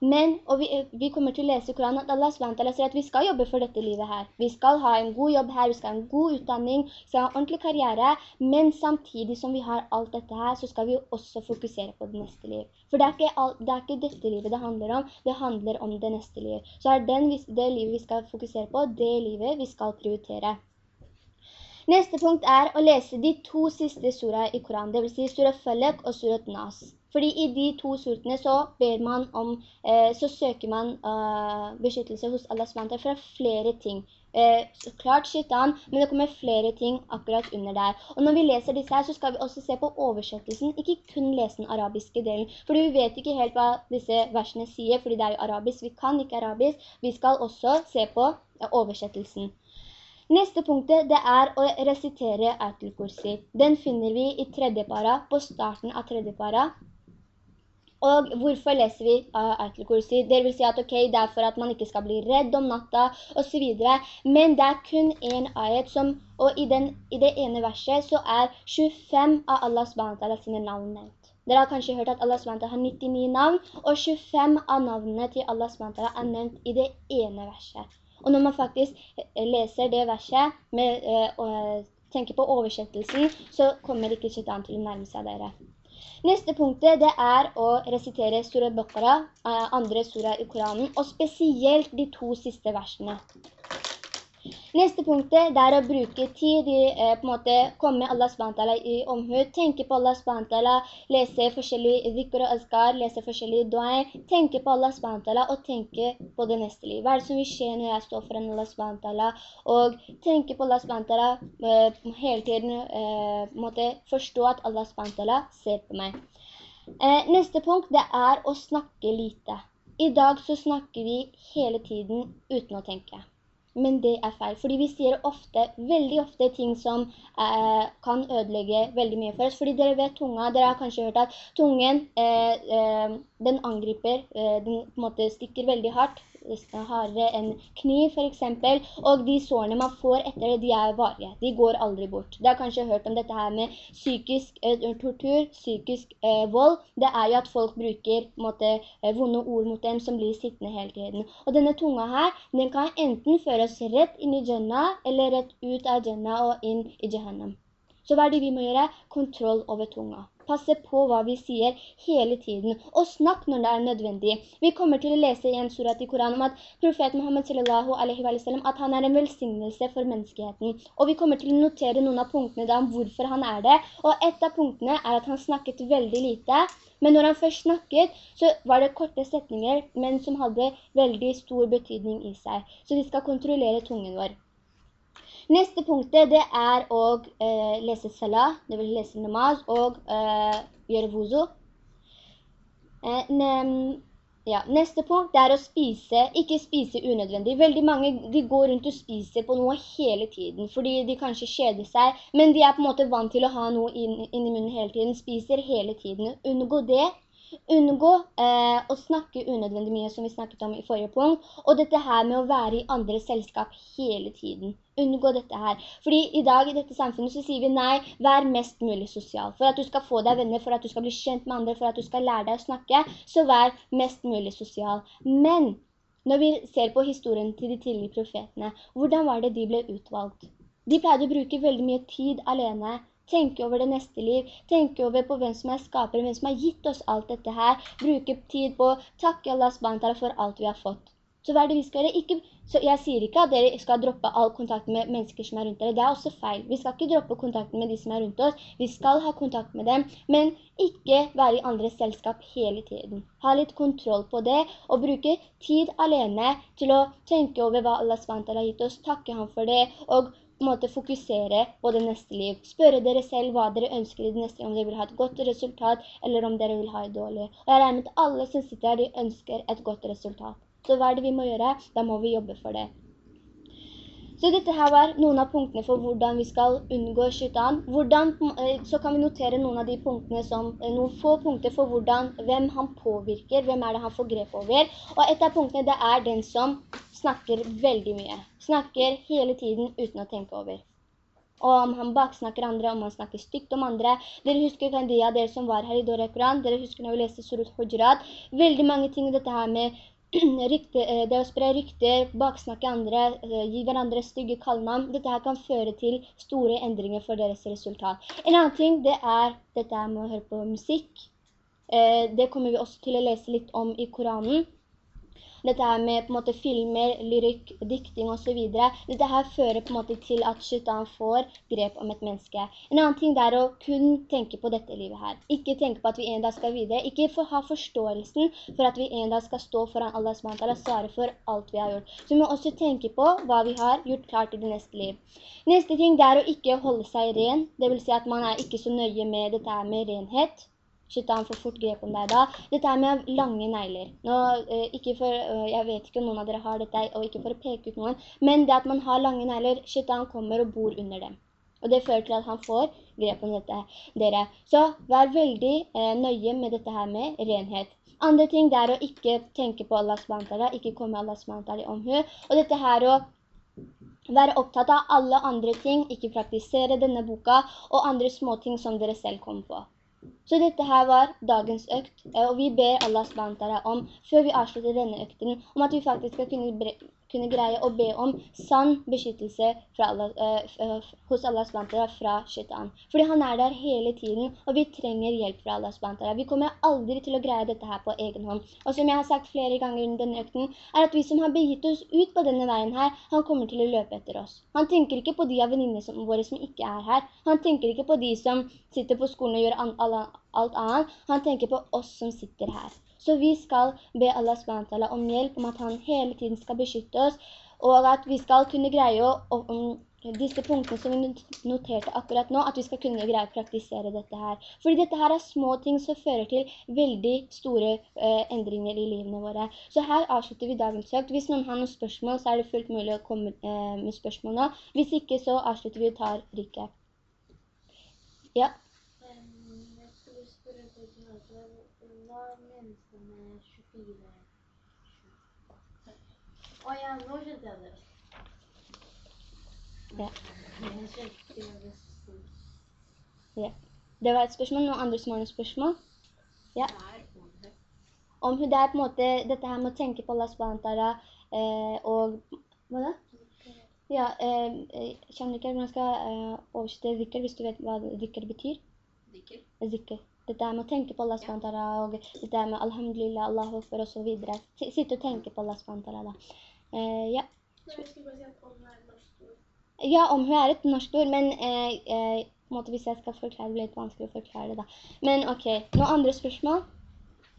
Men, og vi, vi, kommer til å lese i Koranen at Allah SWT sier at vi skal jobbe for dette livet her. Vi skal ha en god jobb her, vi skal ha en god utdanning, vi skal ha en ordentlig karriere, men samtidig som vi har alt dette her, så skal vi også fokusere på det neste liv. For det er ikke, alt, det er ikke dette livet det handler om, det handler om det neste liv. Så er den, det livet vi skal fokusere på, det livet vi skal prioritere. Neste punkt er å lese de to siste surah i Koranen, det vil si surah Falak og surah Nas. Fordi i de to surtene så ber man om, eh, så søker man uh, beskyttelse hos Allah SWT fra flere ting. Eh, så klart shaitan, men det kommer flere ting akkurat under der. Og når vi leser disse her, så skal vi også se på oversettelsen, ikke kun lese den arabiske delen. Fordi vi vet ikke helt hva disse versene sier, fordi det er jo arabisk. Vi kan ikke arabisk. Vi skal også se på oversettelsen. Neste punktet, det er å resitere Aitul Kursi. Den finner vi i tredje para, på starten av tredje para. Og hvorfor leser vi Ayatul Kursi? Det vil si at ok, det er for at man ikke skal bli redd om natta, og så videre. Men det er kun en ayat som, og i, den, i det ene verset så er 25 av Allah SWT sine navn nevnt. Dere har kanskje hørt at Allah SWT har 99 navn, og 25 av navnene til Allah SWT er nevnt i det ene verset. Og når man faktisk leser det verset, med, øh, og tenker på oversettelsen, så kommer ikke shaitan til å nærme seg dere. Neste punktet det er å resitere Surah Baqara, eh, andre surah i Koranen, og spesielt de to siste versene. Neste punktet er å bruke tid i eh, på en måte komme Allah SWT i omhud, tenke på Allah SWT, lese forskjellige dhikr og azkar, lese forskjellige duaer, tenke på Allah SWT og tenke på det neste liv. Hva er det som vil skje når jeg står foran Allah SWT? Og tenke på Allah SWT eh, hele tiden, eh, måte forstå at Allah SWT ser på meg. Neste punkt det er å snakke lite. I dag så snakker vi hele tiden uten å tenke men det er feil. Fordi vi sier ofte, veldig ofte ting som eh, kan ødelegge veldig mye for oss. Fordi dere vet tunga, dere har kanskje hørt at tungen, eh, eh, den angriper, eh, den på en måte stikker veldig hardt hardere enn kniv for eksempel, og de sårene man får etter det, de er varige. De går aldri bort. Det har kanskje hørt om dette her med psykisk eh, tortur, psykisk eh, vold. Det er jo at folk bruker måte, eh, vonde ord mot dem som blir sittende hele tiden. Og denne tunga her, den kan enten føre oss rett inn i Jannah, eller rett ut av Jannah og inn i Jahannam. Så hva er det vi må gjøre? Kontroll over tunga passe på hva vi sier hele tiden, og snakk når det er nødvendig. Vi kommer til å lese i en surat i Koranen om at profet Muhammed sallallahu alaihi wa sallam, at han er en velsignelse for menneskeheten. Og vi kommer til å notere noen av punktene da om hvorfor han er det. Og et av punktene er at han snakket veldig lite, men når han først snakket, så var det korte setninger, men som hadde veldig stor betydning i seg. Så vi skal kontrollere tungen vår. Neste punktet det er å eh, lese salah, det vil lese namaz og eh, gjøre wuzu. Eh, ja. Neste punkt det er å spise, ikke spise unødvendig. Veldig mange de går rundt og spiser på noe hele tiden, fordi de kanskje kjeder seg, men de er på en måte vant til å ha noe inn, inn i munnen hele tiden, spiser hele tiden. Unngå det, Unngå eh, å snakke unødvendig mye som vi snakket om i forrige punkt, og dette her med å være i andre selskap hele tiden. Unngå dette her. Fordi i dag i dette samfunnet så sier vi nei, vær mest mulig sosial. For at du skal få deg venner, for at du skal bli kjent med andre, for at du skal lære deg å snakke, så vær mest mulig sosial. Men når vi ser på historien til de tidlige profetene, hvordan var det de ble utvalgt? De pleide å bruke veldig mye tid alene, tenke over det neste liv, tenke over på hvem som er skaper, hvem som har gitt oss alt dette her, bruke tid på å takke Allah SWT for alt vi har fått. Så hva er det vi skal gjøre? Ikke, så jeg sier ikke at dere skal droppe all kontakt med mennesker som er rundt dere. Det er også feil. Vi skal ikke droppe kontakten med de som er rundt oss. Vi skal ha kontakt med dem, men ikke være i andres selskap hele tiden. Ha litt kontroll på det, og bruke tid alene til å tenke over hva Allah SWT har gitt oss, takke ham for det, og måte fokusere på det neste liv. Spørre dere selv hva dere ønsker i det neste, om dere vil ha et godt resultat, eller om dere vil ha et dårlig. Og jeg regner med at alle som sitter her, de ønsker et godt resultat. Så hva er det vi må gjøre? Da må vi jobbe for det. Så dette her var noen av punktene for hvordan vi skal unngå shaitan. Hvordan, eh, så kan vi notere noen av de punktene som, eh, noen få punkter for hvordan, hvem han påvirker, hvem er det han får grep over. Og et av punktene det er den som snakker veldig mye. Snakker hele tiden uten å tenke over. Og om han baksnakker andre, om han snakker stygt om andre. Dere husker Kandia, dere som var her i Dora Koran, dere husker når vi leste Surut Hujrat. veldig mange ting dette her med <clears throat> rykte, eh, det å spre rykter, baksnakke andre, eh, gi hverandre stygge kallnavn, dette her kan føre til store endringer for deres resultat. En annen ting, det er dette med å høre på musikk. Eh, det kommer vi også til å lese litt om i Koranen dette her med på en måte filmer, lyrikk, dikting og så videre. Dette her fører på en måte til at shaitan får grep om et menneske. En annen ting er å kun tenke på dette livet her. Ikke tenke på at vi en dag skal videre. Ikke for ha forståelsen for at vi en dag skal stå foran Allah SWT og svare for alt vi har gjort. Så vi må også tenke på hva vi har gjort klart i det neste liv. Neste ting er å ikke holde seg ren. Det vil si at man er ikke så nøye med dette her med renhet. Shaitan får fort grep om deg da. Dette er med lange negler. Nå, eh, ikke for, eh, jeg vet ikke om noen av dere har dette, og ikke for å peke ut noen, men det at man har lange negler, Shaitan kommer og bor under dem. Og det fører til at han får grep om dette, dere. Så vær veldig eh, nøye med dette her med renhet. Andre ting er å ikke tenke på Allahs SWT, ikke komme Allahs SWT i omhu. Og dette her å være opptatt av alle andre ting, ikke praktisere denne boka, og andre små ting som dere selv kommer på. Så dette her var dagens økt, og vi ber Allah SWT om, før vi avslutter denne økten, om at vi faktisk skal kunne, kunne greie å be om sann beskyttelse Allah, eh, hos Allah SWT fra shaitan. Fordi han er der hele tiden, og vi trenger hjelp fra Allah SWT. Vi kommer aldri til å greie dette her på egen hånd. Og som jeg har sagt flere ganger under denne økten, er at vi som har begitt oss ut på denne veien her, han kommer til å løpe etter oss. Han tenker ikke på de av venninnene våre som ikke er her. Han tenker ikke på de som sitter på skolen og gjør alt annet. Han tenker på oss som sitter her. Så vi skal be Allah SWT om hjelp, om at han hele tiden skal beskytte oss, og at vi skal kunne greie å, disse punktene som vi noterte akkurat nå, at vi skal kunne greie å praktisere dette her. Fordi dette her er små ting som fører til veldig store eh, endringer i livene våre. Så her avslutter vi dagens økt. Hvis noen har noen spørsmål, så er det fullt mulig å komme eh, med spørsmål nå. Hvis ikke, så avslutter vi og tar rykket. Ja. Å ja, nå skjønte jeg det. Ja. Jeg skjønte det ja. Det var et spørsmål. Noen andre som har noen spørsmål? Ja. Om. Hun det er på en måte dette her med å tenke på Allah SWT eh, og hva da? Ja, eh, jeg kjenner ikke hvordan jeg skal eh, oversette zikr, hvis du vet hva zikr betyr. Dikker. Zikr. Dette er med å tenke på Allah SWT og dette er med alhamdulillah, Allah Akbar og så videre. Sitte og tenke på Allah SWT. Eh, ja. Nei, jeg skulle bare si at om er et norsk ord. Ja, omhu er et norsk ord, men eh, eh, måte hvis jeg skal forklare det, blir det litt vanskelig å forklare det da. Men ok, noen andre spørsmål?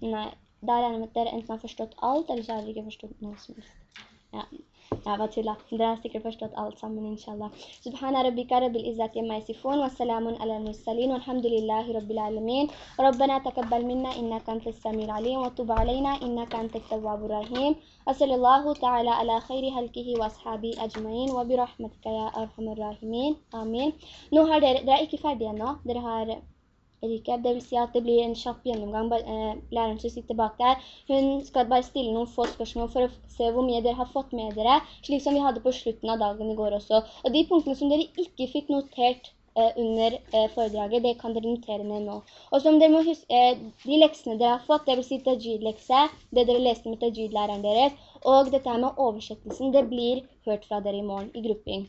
Nei, da regner jeg med at dere enten har forstått alt, eller så har dere ikke forstått noe som helst. Ja, دعوات الله دراستك رفشت ألت سمن إن شاء الله سبحان ربك رب الإزة ما يصفون وسلام على المرسلين والحمد لله رب العالمين ربنا تقبل منا إنك أنت السميع العليم وتب علينا إنك أنت التواب الرحيم وصل الله تعالى على خير هلكه وأصحابه أجمعين وبرحمتك يا أرحم الراحمين آمين نو هار دراي كيفا دي recap, det vil si at det blir en kjapp gjennomgang. Eh, læreren som sitter bak der, hun skal bare stille noen få spørsmål for å se hvor mye dere har fått med dere, slik som vi hadde på slutten av dagen i går også. Og de punktene som dere ikke fikk notert eh, under eh, foredraget, det kan dere notere ned nå. Og som dere må huske, de leksene dere har fått, det vil si tajid-lekse, det dere leste med tajid-læreren deres, og dette her med oversettelsen, det blir hørt fra dere i morgen i grupping.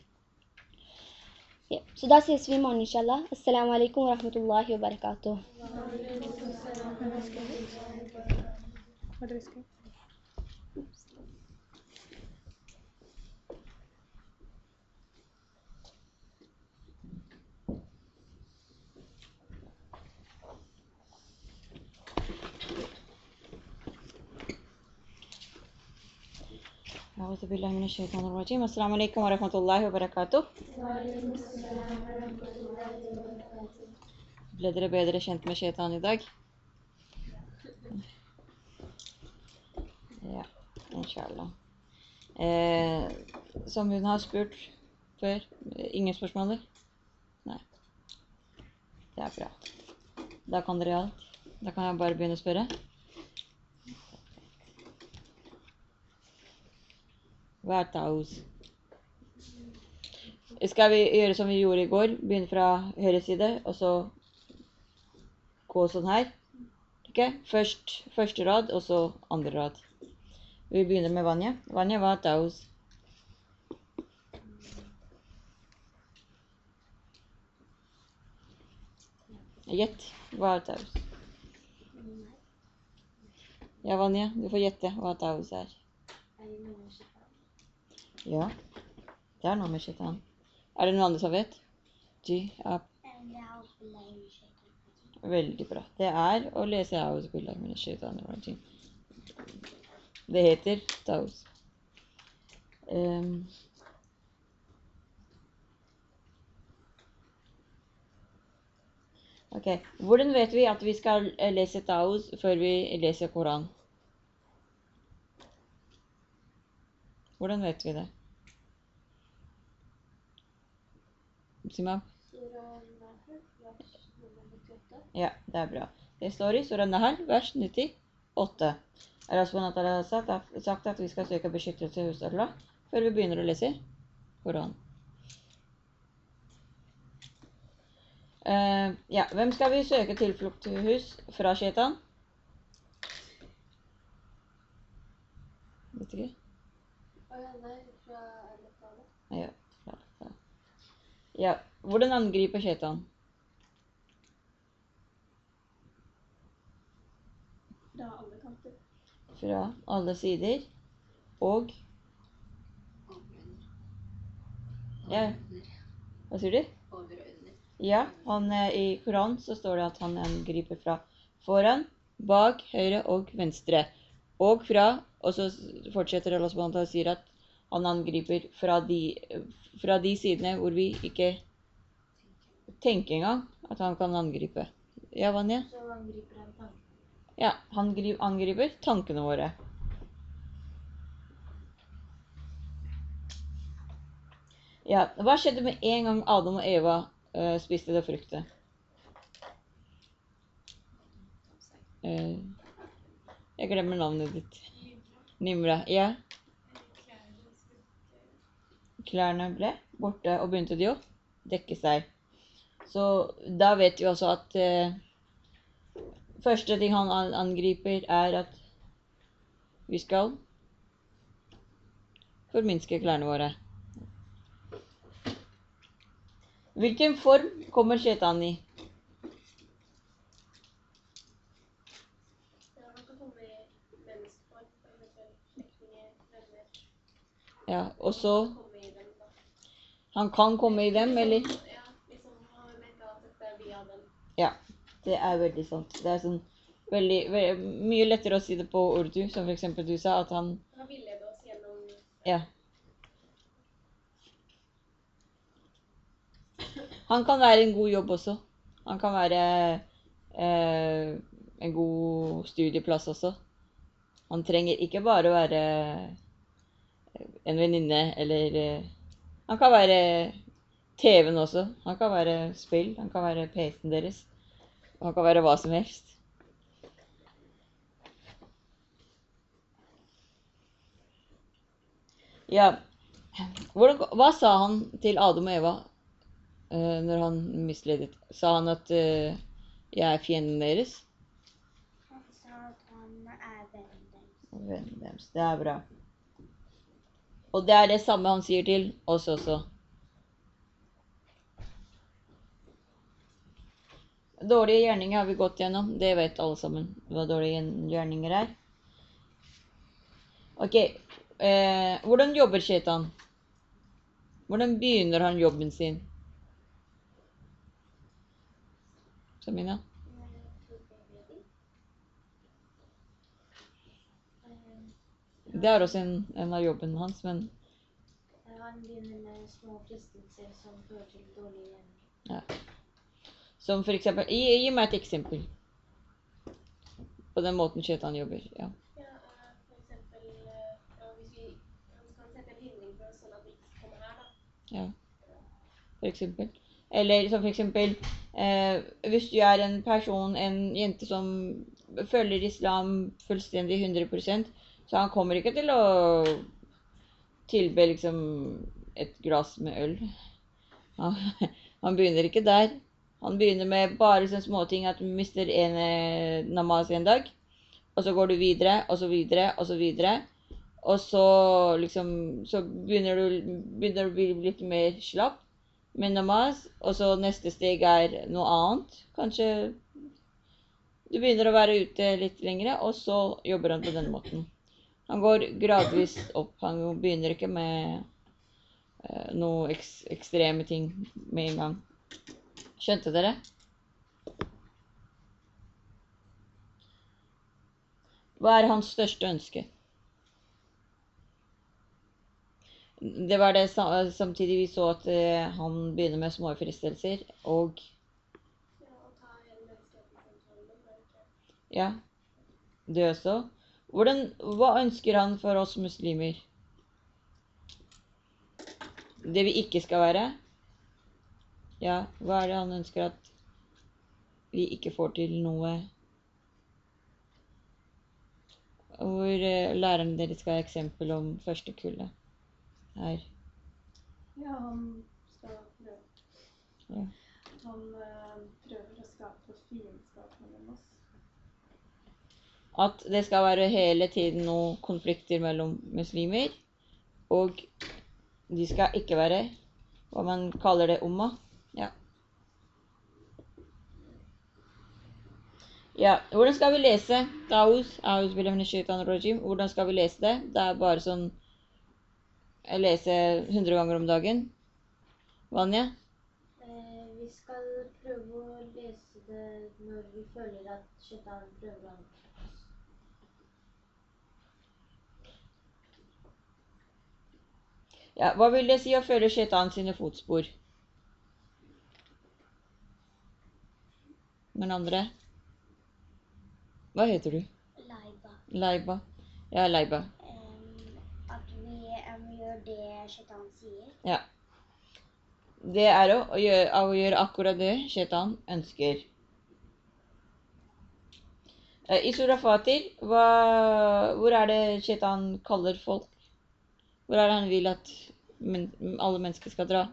Ja. Så da ses vi i morgen, inshallah. Assalamu alaikum wa rahmatullahi wa barakatuh. What do we أعوذ بالله من الشيطان الرجيم السلام عليكم ورحمة الله وبركاته Ble dere bedre kjent med shaitan i dag? Ja, inshallah. Eh, som hun har spurt før, ingen spørsmål? Nei. Det er bra. Da kan dere alt. Da kan jeg bare begynne å spørre. Taus? Skal vi gjøre som vi gjorde i går? Begynne fra høyre side, og så gå sånn her? Okay? Først første rad, og så andre rad. Vi begynner med Vanja. Vanja, hva er taus? Gjett. Hva er taus? Ja, Vanja, du får gjette hva taus er. Ja, det er noe med skitten. Er det noen andre som vet? Veldig bra. Det er å lese Auz Billah min shaitan rajim. Det heter Taus. Um, ok. Hvordan vet vi at vi skal lese Taus før vi leser Koran? Hvordan vet vi det? Simam? Ja, det er bra. Det står i Surah vers 98. Allah har sagt at, vi skal søke beskyttelse hos Allah før vi begynner å lese Koranen. Uh, ja, hvem skal vi søke tilflukt hos fra Shetan? Vet ikke. Ja, fra Allah. ja. Hvordan angriper Kjetan? Fra alle kanter. Fra alle sider. Og. Ja. Hva sier du? Overordner. Ja, han, i Koranen så står det at han angriper fra foran, bak, høyre og venstre. Og fra Og så fortsetter Allah subhanahu og sier at han angriper fra de, fra de sidene hvor vi ikke tenker engang at han kan angripe. Ja, Vanja? Så angriper han. Ja, han angriper tankene våre. Ja, hva skjedde med en gang Adam og Eva uh, spiste det fruktet? Uh, jeg glemmer navnet ditt. Nimra. Ja? Klærne ble borte, og begynte de å dekke seg. Så da vet vi også at eh, første ting han angriper, er at vi skal forminske klærne våre. Hvilken form kommer Shetan i? Ja, han kan komme i menneskeform, eventuelt slektninger, venner. Ja, og så. Han kan komme i dem, eller? Ja, liksom det er veldig sant. Det er sånn veldig, veldig mye lettere å si det på urdu, som eksempel du sa, at han Han villeder oss gjennom Ja. Han kan være en god jobb også. Han kan være eh, en god studieplass også. Han trenger ikke bare å være en venninne eller eh, Han kan være TV-en også. Han kan være spill. Han kan være PC-en deres. Han kan være hva som helst. Ja, hvordan, hva sa han til Adam og Eva uh, når han misledet? Sa han at uh, jeg er fienden deres? Han sa at han er vennen deres. Vennen deres. Det er bra. Og det er det samme han sier til oss også. Dårlige gjerninger har vi gått gjennom. Det vet alle sammen hva dårlige gjerninger er. Ok, eh, hvordan jobber Kjetan? Hvordan begynner han jobben sin? Samina? Det er også en, en av jobben hans, men Han begynner med små fristelser som fører til dårlige Ja. som for eksempel Gi, gi meg et eksempel på den måten Chetan jobber. Ja. Ja, eh, for eksempel eh, ja, hvis vi han skal sette en hindring for oss sånn at vi ikke her, da. for eksempel. Eller som for eksempel eh, Hvis du er en person, en jente som følger islam fullstendig 100 så han kommer ikke til å tilbe liksom et glass med øl. Han, han begynner ikke der. Han begynner med bare sånne småting at du mister en eh, namaz en dag, og så går du videre, og så videre, og så videre. Og så liksom Så begynner du, begynner du å bli litt mer slapp med namaz, og så neste steg er noe annet. Kanskje du begynner å være ute litt lengre, og så jobber han på denne måten. Han går gradvis opp. Han begynner ikke med uh, noe eks ekstreme ting med en gang. Skjønte dere? Hva er hans største ønske? Det var det samtidig vi så at eh, han begynner med små fristelser, og ja, det også. Hvordan, hva ønsker han for oss muslimer? Det vi ikke skal være? Ja, hva er det han ønsker at vi ikke får til noe? Hvor eh, læreren deres skal ha eksempel om første kullet her. Ja, han skal prøve. Ja. Han eh, prøver å skape oss. At det skal være hele tiden noen konflikter mellom muslimer, og de skal ikke være hva man kaller det umma. Ja. Ja, hvordan skal vi lese Daus? Hvordan skal vi lese det? Det er bare sånn Jeg leser 100 ganger om dagen. Vanja? Eh, vi skal prøve å lese det når vi føler at Shetan prøver å angripe oss. Ja, hva vil det si å følge shaitan sine fotspor? Men andre? Hva heter du? Leiba. Leiba. Ja, Leiba. Um, at vi um, gjør det Shaitan sier. Ja. Det er å, å, gjøre, å gjøre akkurat det shaitan ønsker. Eh, I Surah Fatir, hva, hvor er det shaitan kaller folk? Hvor er det han vil at men, alle mennesker skal dra?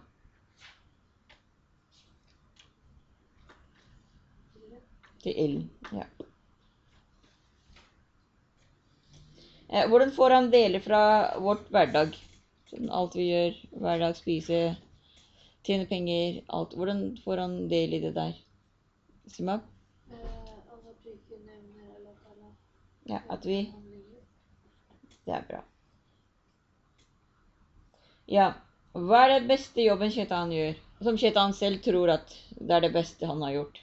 Til ilden, ja. Eh, hvordan får han dele fra vårt hverdag? Sånn alt vi gjør hver dag, spise, tjene penger, alt. Hvordan får han del i det der? Simab? Eh, Ja, at vi. Det er bra. Ja. Hva er det beste jobben Shaitan gjør? Som Shaitan selv tror at det er det beste han har gjort.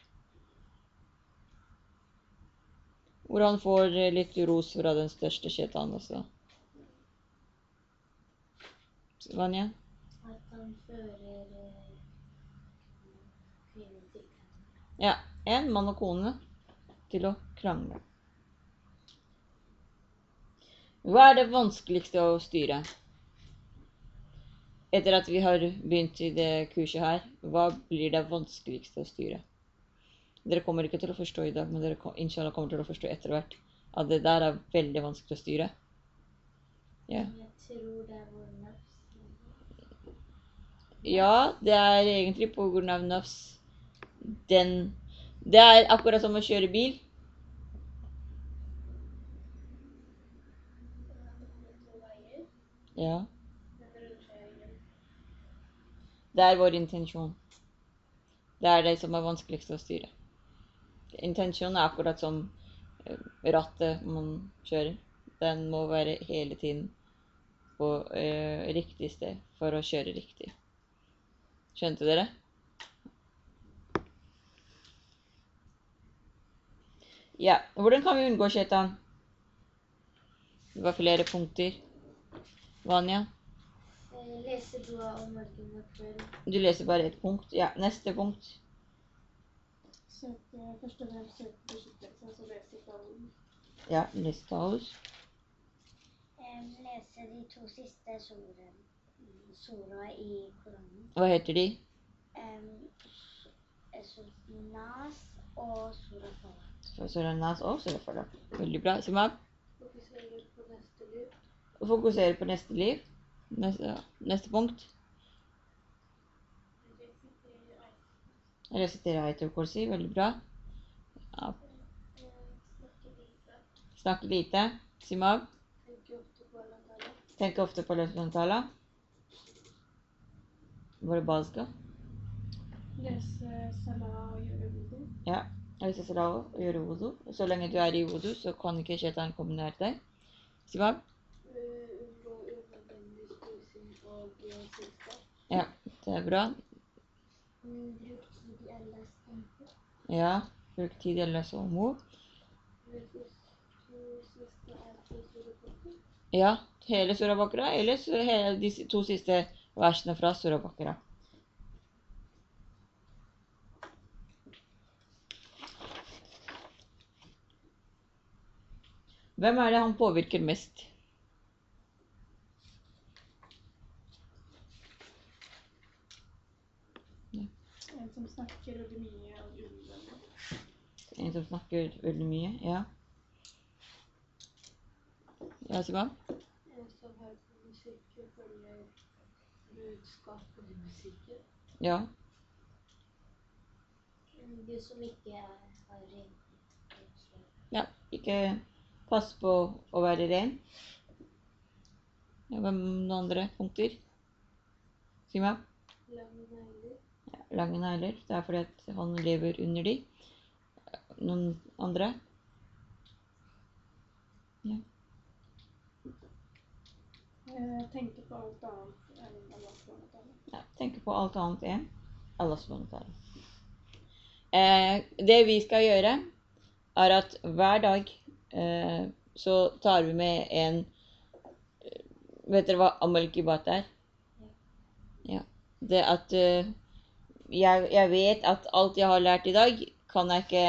Hvor han får eh, litt ros fra den største Shaitan også. Vanja? At han fører eh, kvinnen til. Ja. En mann og kone til å krangle. Hva er det vanskeligste å styre? Etter at vi har begynt i det kurset her, hva blir det vanskeligste å styre? Dere kommer ikke til å forstå i dag, men dere inshallah kommer til å forstå etter hvert at det der er veldig vanskelig å styre. Ja. Ja, det er egentlig på grunn av nafs. Den Det er akkurat som å kjøre bil. Ja. Den rundkjøringen. Det er vår intensjon. Det er det som er vanskeligst å styre. Intensjonen er akkurat som eh, rattet man kjører. Den må være hele tiden på eh, riktig sted for å kjøre riktig. Skjønte dere? Ja. Hvordan kan vi unngå Shetan? Det var flere punkter. Vanja, Eh, lese dua om morgenen og kvelden. du leser bare ett punkt. Ja, neste punkt. Søke, først og fremst søke beskyttelse, så lese Koranen. Ja, les taos. Lese de to siste sorene sora i Koranen. Hva heter de? Sura Nas og Sora Fala. Sora Nas og Sora Fala. Veldig bra. Simab, Fokusere på neste liv. fokusere på neste liv. Neste, ja. neste punkt. Resitere Ayatul Kursi. Veldig bra. Ja. Snakke lite. Simab, Tenke ofte på det baska? Lese salah og gjøre wudu. Ja. Lese salah og gjøre wudu. Så lenge du er i wudu, så kan ikke shaitan kombinere deg. Simab? Eh, Unngå unødvendig spising og eh, selskap. Ja, det er bra. Bruk tid i Allahs tempel. Ja. Bruk tid i Allahs punkter. Ja, hele Surabakra, eller hele de to siste versene fra Surabakra. Hvem er det han påvirker mest? En som snakker veldig mye om ulven? En som snakker veldig mye? Ja. Ja, Sivan? En som hører på musikk og følger budskapet i musikken. Ja. De som ikke er, har ren ja. Ikke pass på å være ren. Ja, hvem noen andre punkter? Sima? lange negler. Lange negler. Det er fordi at han lever under de. Noen andre? Ja. Jeg tenker på alt annet enn Allah subhanahu ja. tenker på alt annet enn Allah subhanahu. Eh, det vi skal gjøre, er at hver dag eh, så tar vi med en eh, Vet dere hva amalkibat er? Ja. Det at eh, jeg, jeg vet at alt jeg har lært i dag, kan jeg ikke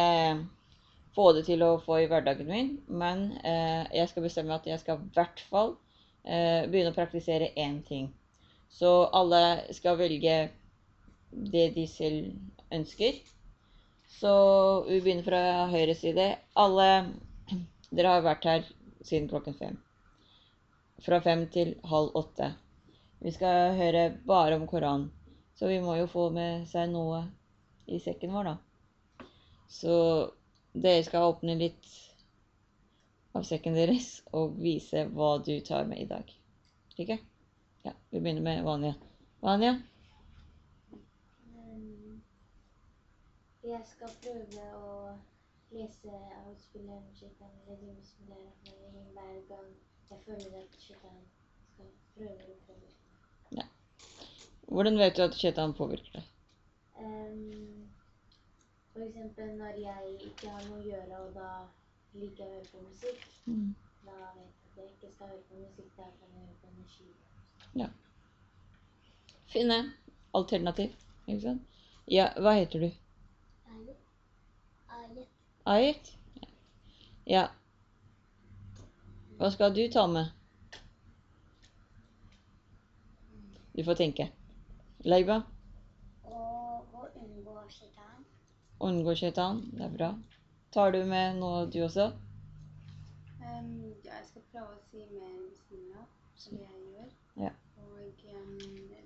få det til å få i hverdagen min, men eh, jeg skal bestemme at jeg skal i hvert fall eh, begynne å praktisere én ting. Så alle skal velge det de selv ønsker. Så vi begynner fra høyre side. Alle dere har vært her siden klokken fem. Fra fem til halv åtte. Vi skal høre bare om Koranen. Så vi må jo få med seg noe i sekken vår, da. Så dere skal åpne litt av sekken deres og vise hva du tar med i dag. Ikke? Ja, vi begynner med Vanja. Vanja? Um, jeg skal prøve å lese avspilleren Shaitan Rajim Bismillahirrahmanirrahim hver gang jeg føler at Shaitan skal prøve å meg. Hvordan vet du at Kjetan påvirker deg? Um, for eksempel når jeg ikke har noe å gjøre, og da liker jeg å høre på musikk. Mm. Da vet jeg at jeg ikke skal høre på musikk, da kan jeg høre på energi. Finne alternativ. Ikke sant? Ja, hva heter du? Ayet. Ayet. Ayet? Ja. Hva skal du ta med? Du får tenke. Leiba? Og å unngå shaitan. Unngå shaitan. Det er bra. Tar du med noe, du også? Um, ja, jeg skal prøve å si mer bismillah, som jeg gjør. Ja. Og um,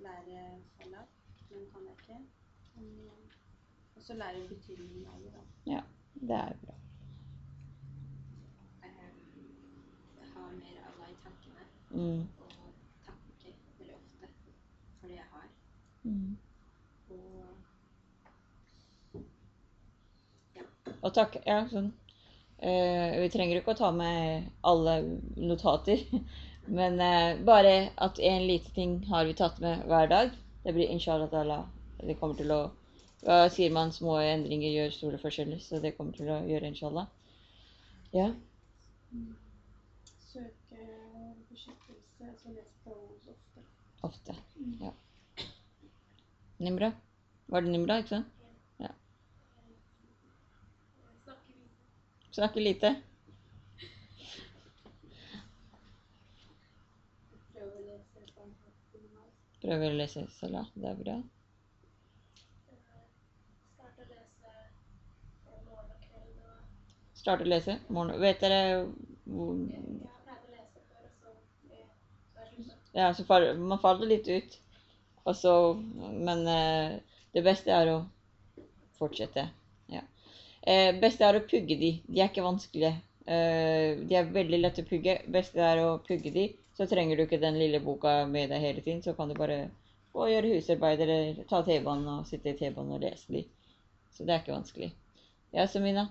lære salat, men kan jeg ikke. Um, og så lære betydningen av det, da. Ja, Det er bra. Um, ha mer Allah i tankene, Mm. og takke veldig ofte for det jeg har. Mm. Og takk. Ja, sånn. Eh, vi trenger ikke å ta med alle notater, <laughs> men eh, bare at en liten ting har vi tatt med hver dag. Det blir inshallah ta'ala. Det kommer til å Hva sier man? Små endringer gjør store forskjeller, så det kommer til å gjøre inshallah. Ja. søke beskyttelse, så lese. Ofte. Ja. Nimra? Var det Nimra, ikke sant? Ja. Snakker lite. Prøver å lese Salah. Det er bra. Starte å lese morgen. Vet dere hvor. Ja, så fall, man faller litt ut. Så Men eh, det beste er å fortsette. Ja. Eh, beste er å pugge de. De er ikke vanskelige. Eh, de er veldig lette å pugge. Beste er å pugge de. Så trenger du ikke den lille boka med deg hele tiden. Så kan du bare gå og gjøre husarbeid eller ta T-banen og sitte i T-banen og lese de. Så det er ikke vanskelig. Ja, Samina?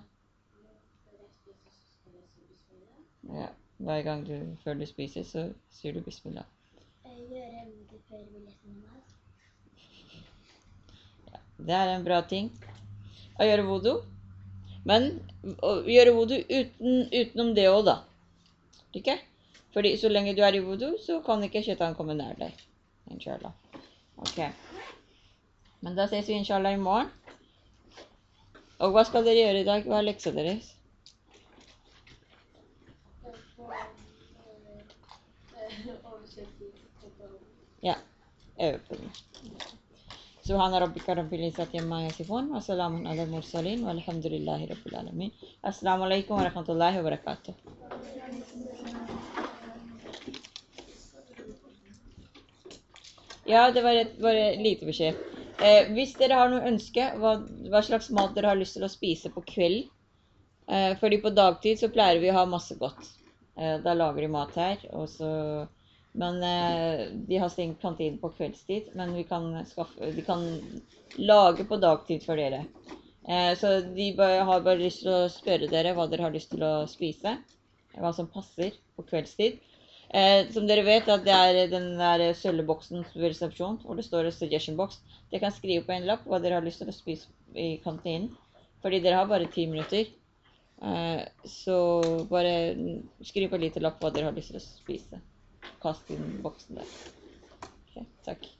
Ja. Hver gang du før du spiser, så sier du bismillah. Gjøre det før vi leser namaz. Det er en bra ting å gjøre voodoo. Men å gjøre voodoo uten, utenom det òg, da. Ikke? Fordi så lenge du er i voodoo, så kan ikke shaitan komme nær deg. Inshallah. Ok. Men da ses vi inshallah i morgen. Og hva skal dere gjøre i dag? Hva er leksa deres? Ja. Øve på den. سبحان ربك رب العزة عما يصفون وسلام على المرسلين والحمد لله رب العالمين السلام عليكم ورحمة الله وبركاته Ja, det var et bare lite beskjed. Eh, hvis dere har noe ønske, hva, hva slags mat dere har lyst til å spise på kveld eh, Fordi på dagtid så pleier vi å ha masse godt. Eh, da lager de mat her. Og så, men eh, de har stengt kantinen på kveldstid. Men kan skaffe, de kan lage på dagtid for dere. Eh, så de har bare lyst til å spørre dere hva dere har lyst til å spise. Hva som passer på kveldstid. Eh, som dere vet, at det er den der sølvboksen ved resepsjon hvor det står suggestion box. Dere kan skrive på en lapp hva dere har lyst til å spise i kantinen. Fordi dere har bare ti minutter. Så bare skriv på en liten lapp hva dere har lyst til å spise. Kast inn boksen der. Ok, takk.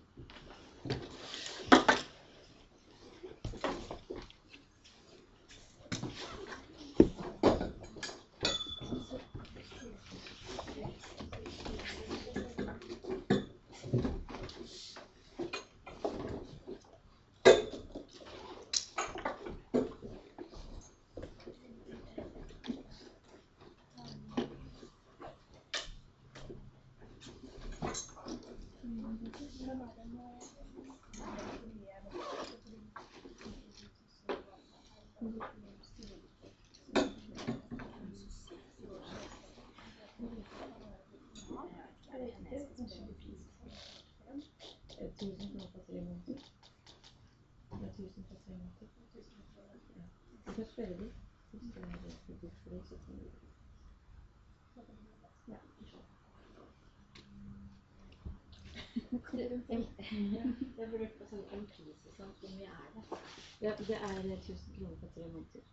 Tusen kroner for tre måneder. Det er tusen for tre måneder. Ja. Du kan spørre dem. Hvis det er et behov for det, så kan du Ja, Jeg vurderte på sånn en pris og sånn. Hvor mye er det? ja, det er 1000 kroner på tre måneder.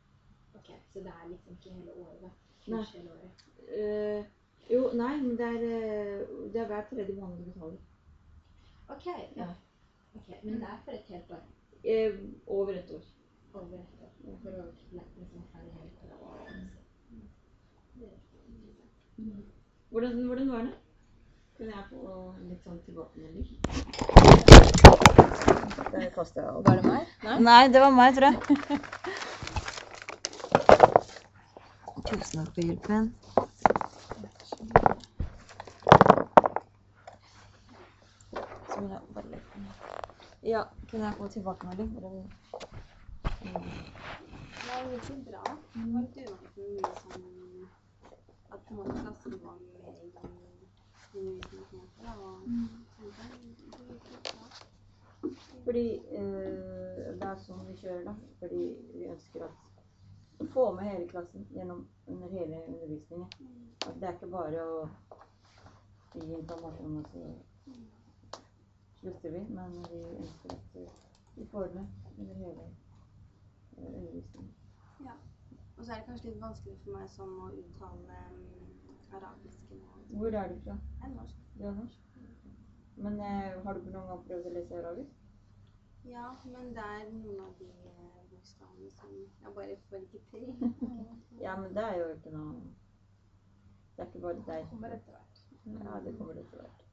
Ok, Så det er liksom ikke hele året? da? Nei. Hele året. Uh, jo, nei, men det er, eh, det er hver tredje måned du betaler. Ok, ja. Ok, Men det er for et helt år? Uh, over et år. Over et år? For å liksom ha det helt år? Hvordan, hvordan var det? Kunne jeg få litt sånn tilbakemelding? Alt. Var det meg? Nei? Nei, det var meg, tror jeg. Tusen takk for hjelpen. Så vil jeg bare legge den. Ja, kunne jeg få tilbakemelding? Det var egentlig bra. Det var litt sånn At klassen var med i undervisningen på en måte. da, Og sånne ting. Det gikk litt bra. Fordi eh, det er sånn vi kjører, da. Fordi vi ønsker at å få med hele klassen gjennom under hele undervisningen. At det er ikke bare å gi informasjon, og så slutter vi. Men vi ønsker at eh, vi får det med under hele undervisningen. Ja. Og så er det kanskje litt vanskelig for meg sånn å uttale mm, arabisk Hvor er du fra? Jeg er norsk. Du er norsk? Men eh, har du noen gang prøvd å lese arabisk? Ja, men det er noen av de eh, bokstavene som jeg bare får ikke til. <laughs> Ja, men det er jo ikke noe Det er ikke bare deg. Det Kommer etter hvert. Ja, det kommer etter hvert.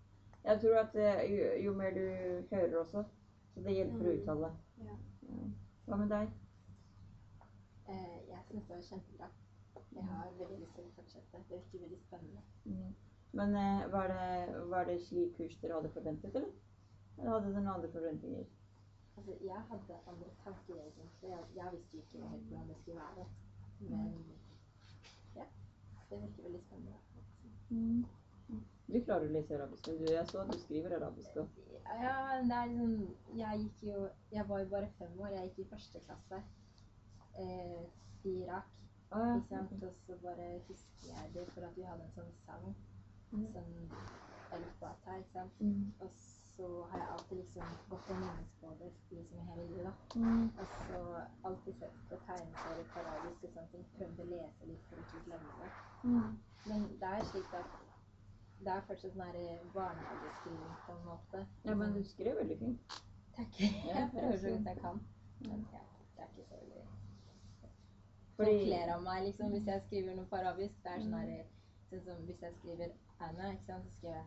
Jeg tror at eh, jo, jo mer du hører også, så det hjelper å Mm. uttale. Ja. Ja. Hva med deg? Eh, jeg syns det var kjempebra. Jeg har veldig lyst til å fortsette. Det virker veldig spennende. Mm. Men eh, var, det, var det slik kurs dere hadde forventet, eller? Eller hadde dere noen andre forventninger? Altså, jeg hadde andre tanker egentlig. Jeg, jeg visste jo ikke helt hvordan det skulle være. Men ja, det virker veldig spennende. Du klarer å lese arabisk, men jeg så at du skriver arabisk òg. Ja, det er liksom Jeg gikk jo Jeg var jo bare fem år. Jeg gikk i første klasse eh, i Irak. Ah, ja. Sant? Og så bare husker jeg det for at vi hadde en sånn sang. Mm. Sånn Elfata, ikke sant. Mm. Og så har jeg alltid liksom gått og minnes på det liksom hele livet. da. Mm. Og så alltid sett på tegneserier på arabisk og sånne ting. Prøvd å lese litt for å ikke glemme det. Mm. Men det er slik at det er fortsatt sånn barnehageskriving på en måte. Ja, men du skrev veldig fint. Takk. <laughs> Jeg prøver så godt jeg kan. Men ja, det er ikke så veldig Fordi- Folk ler av meg liksom, hvis jeg skriver noe på arabisk. Det er sånn her sånn som Hvis jeg skriver Anna, ikke sant, så skriver jeg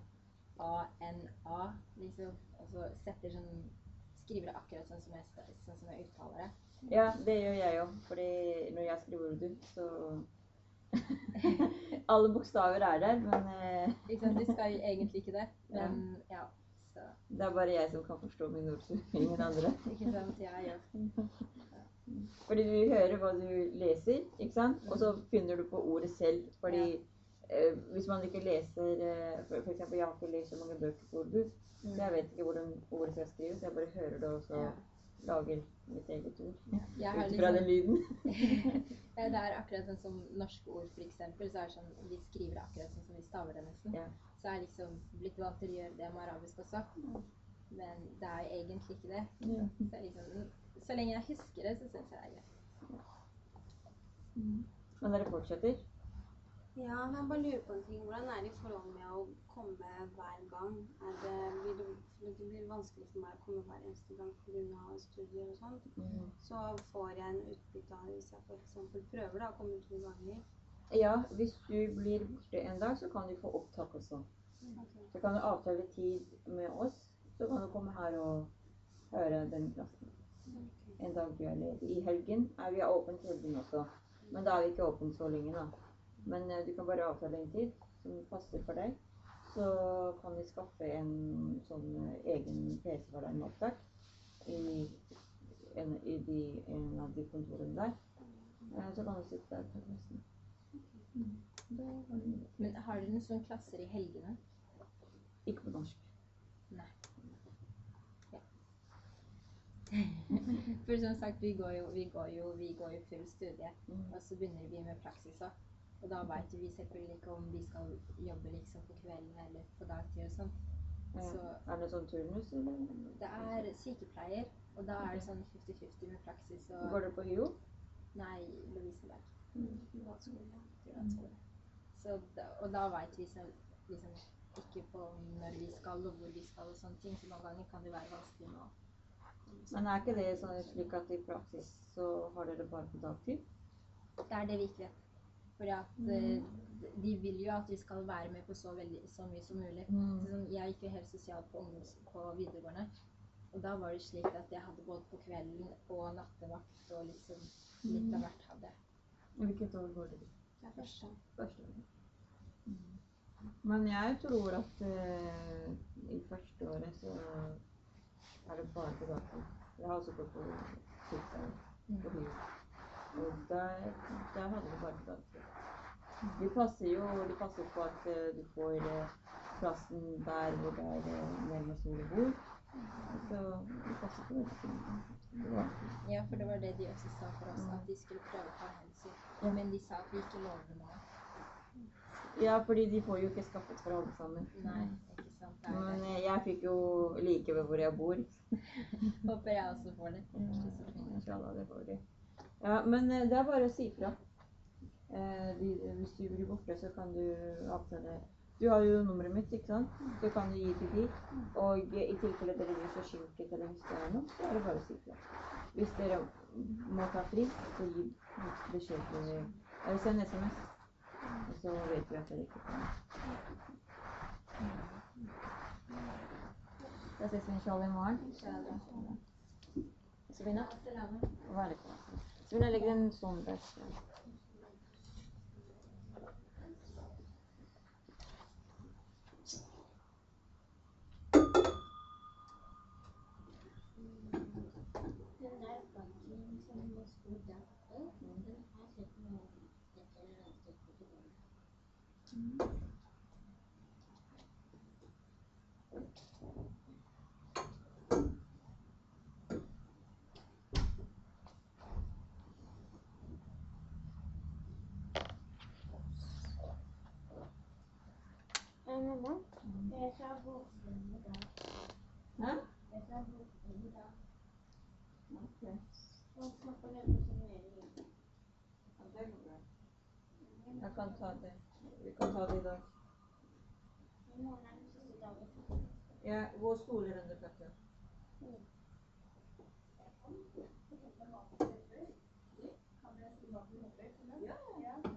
A-N-A, liksom. Og så setter sånn Skriver det akkurat sånn som jeg, sånn som jeg uttaler det. Ja, det gjør jeg òg. Fordi når jeg skriver urdu, så <laughs> Alle bokstaver er der, men eh, <laughs> Ikke sant, Du skal jo egentlig ikke det, <laughs> men ja. Så det er bare jeg som kan forstå min ordtur. Ingen andre. ikke sant, jeg ja. Fordi du hører hva du leser, ikke sant? og så finner du på ordet selv. Fordi eh, hvis man ikke leser eh, for, eksempel, Jeg har ikke lest så mange bøker på urdu, så jeg vet ikke hvordan ordet skal skrives. Jeg bare hører det, og så Ja. lager mitt eget ord. ja. Ut fra den lyden. <laughs> <laughs> ja, det er akkurat sånn som norske ord, eksempel, så er det sånn, de skriver akkurat sånn som vi staver det nesten. Ja. Så er jeg liksom blitt vant til å gjøre det med arabisk også. Men det er egentlig ikke det. Så, er liksom, så lenge jeg husker det, så syns jeg det er greit. Men dere fortsetter? Ja, men jeg bare lurer på en ting. Hvordan er det i forhold med å komme hver gang? Er det, blir det, det blir vanskelig for meg å komme hver eneste gang pga. studier og sånt. Mm. Så får jeg en utbytte av hvis jeg f.eks. prøver da, å komme to ganger. Ja, hvis du blir borte en dag, så kan du få opptak også. Så kan du avtale tid med oss, så kan du komme her og høre den klassen. En dag du er ledig. I helgen er vi åpent helgen også, men da er vi ikke åpent så lenge, da. Men eh, du kan bare avtale en tid som passer for deg. Så kan vi skaffe en sånn eh, egen PC for deg med opptak i, en, i de, en av de kontorene der. Eh, Så kan du sitte der på klassen. Men har du. Men har dere noen sånne klasser i helgene? Ikke på norsk. Nei. Ja. <laughs> For som sagt, vi går jo, vi går jo, vi går jo full studie, Mm. og så begynner vi med praksis òg. Og da veit vi selvfølgelig ikke om vi skal jobbe liksom på kvelden eller på dagtid og sånt. Ja. Så Er det sånn turnus, eller? det er sykepleier, og da er det sånn 50-50 med praksis og Går du på HiO? Nei, Lovisenberg. Mm. Så da, og da veit vi så, liksom ikke på når vi skal og hvor vi skal og sånne ting, så noen ganger kan det være vanskelig nå. Men er ikke det sånn slik at i praksis så har dere bare på dagtid? Det er det vi ikke vet. Fordi at eh, de vil jo at vi skal være med på så, veldig, så mye som mulig. Mm. Så Sånn, jeg gikk jo helt sosialt på, ungdoms, på videregående. Og da var det slik at jeg hadde både på kvelden og nattevakt og liksom litt av hvert hadde. Hvilket år går det? Det er første. Første Mm. Men jeg tror at uh, i første året så er det bare tilbake. Jeg har også gått på på HiO. Og der, der hadde vi bare på det. De passer jo de passer på at eh, du får eh, plassen der hvor det er eh, nærmest hvor du bor. Så de passer på det. Det Ja, for det var det de også sa for oss, at de skulle prøve å ta hensyn. Men de sa at vi ikke lover noe. Ja, fordi de får jo ikke skaffet for alle sammen. Nei, ikke sant. Det er Men det. eh, jeg fikk jo like ved hvor jeg bor. <laughs> Håper jeg også får det. Ja, det får de. Ja, men eh, det er bare å si fra. Eh, hvis du blir borte, så kan du avtale Du har jo nummeret mitt, ikke sant? Så kan du gi til de. Og i tilfelle dere blir eller hvis det er noe, så er det bare å si ifra. Hvis dere må ta fri, så gi beskjed til Eller send SMS. Så vet vi at dere ikke kommer. Da ses vi inshallah i morgen. Sabina? Velkommen. Sabina legger en sånn der. Den der banken som må stå der oppe, den har sett noe et eller annet sted på det. Eh, mamma, Jeg sa boksen i dag. Hæ? Jeg sa boksen i dag. Ok. Og snakker med på signeringen. Ja,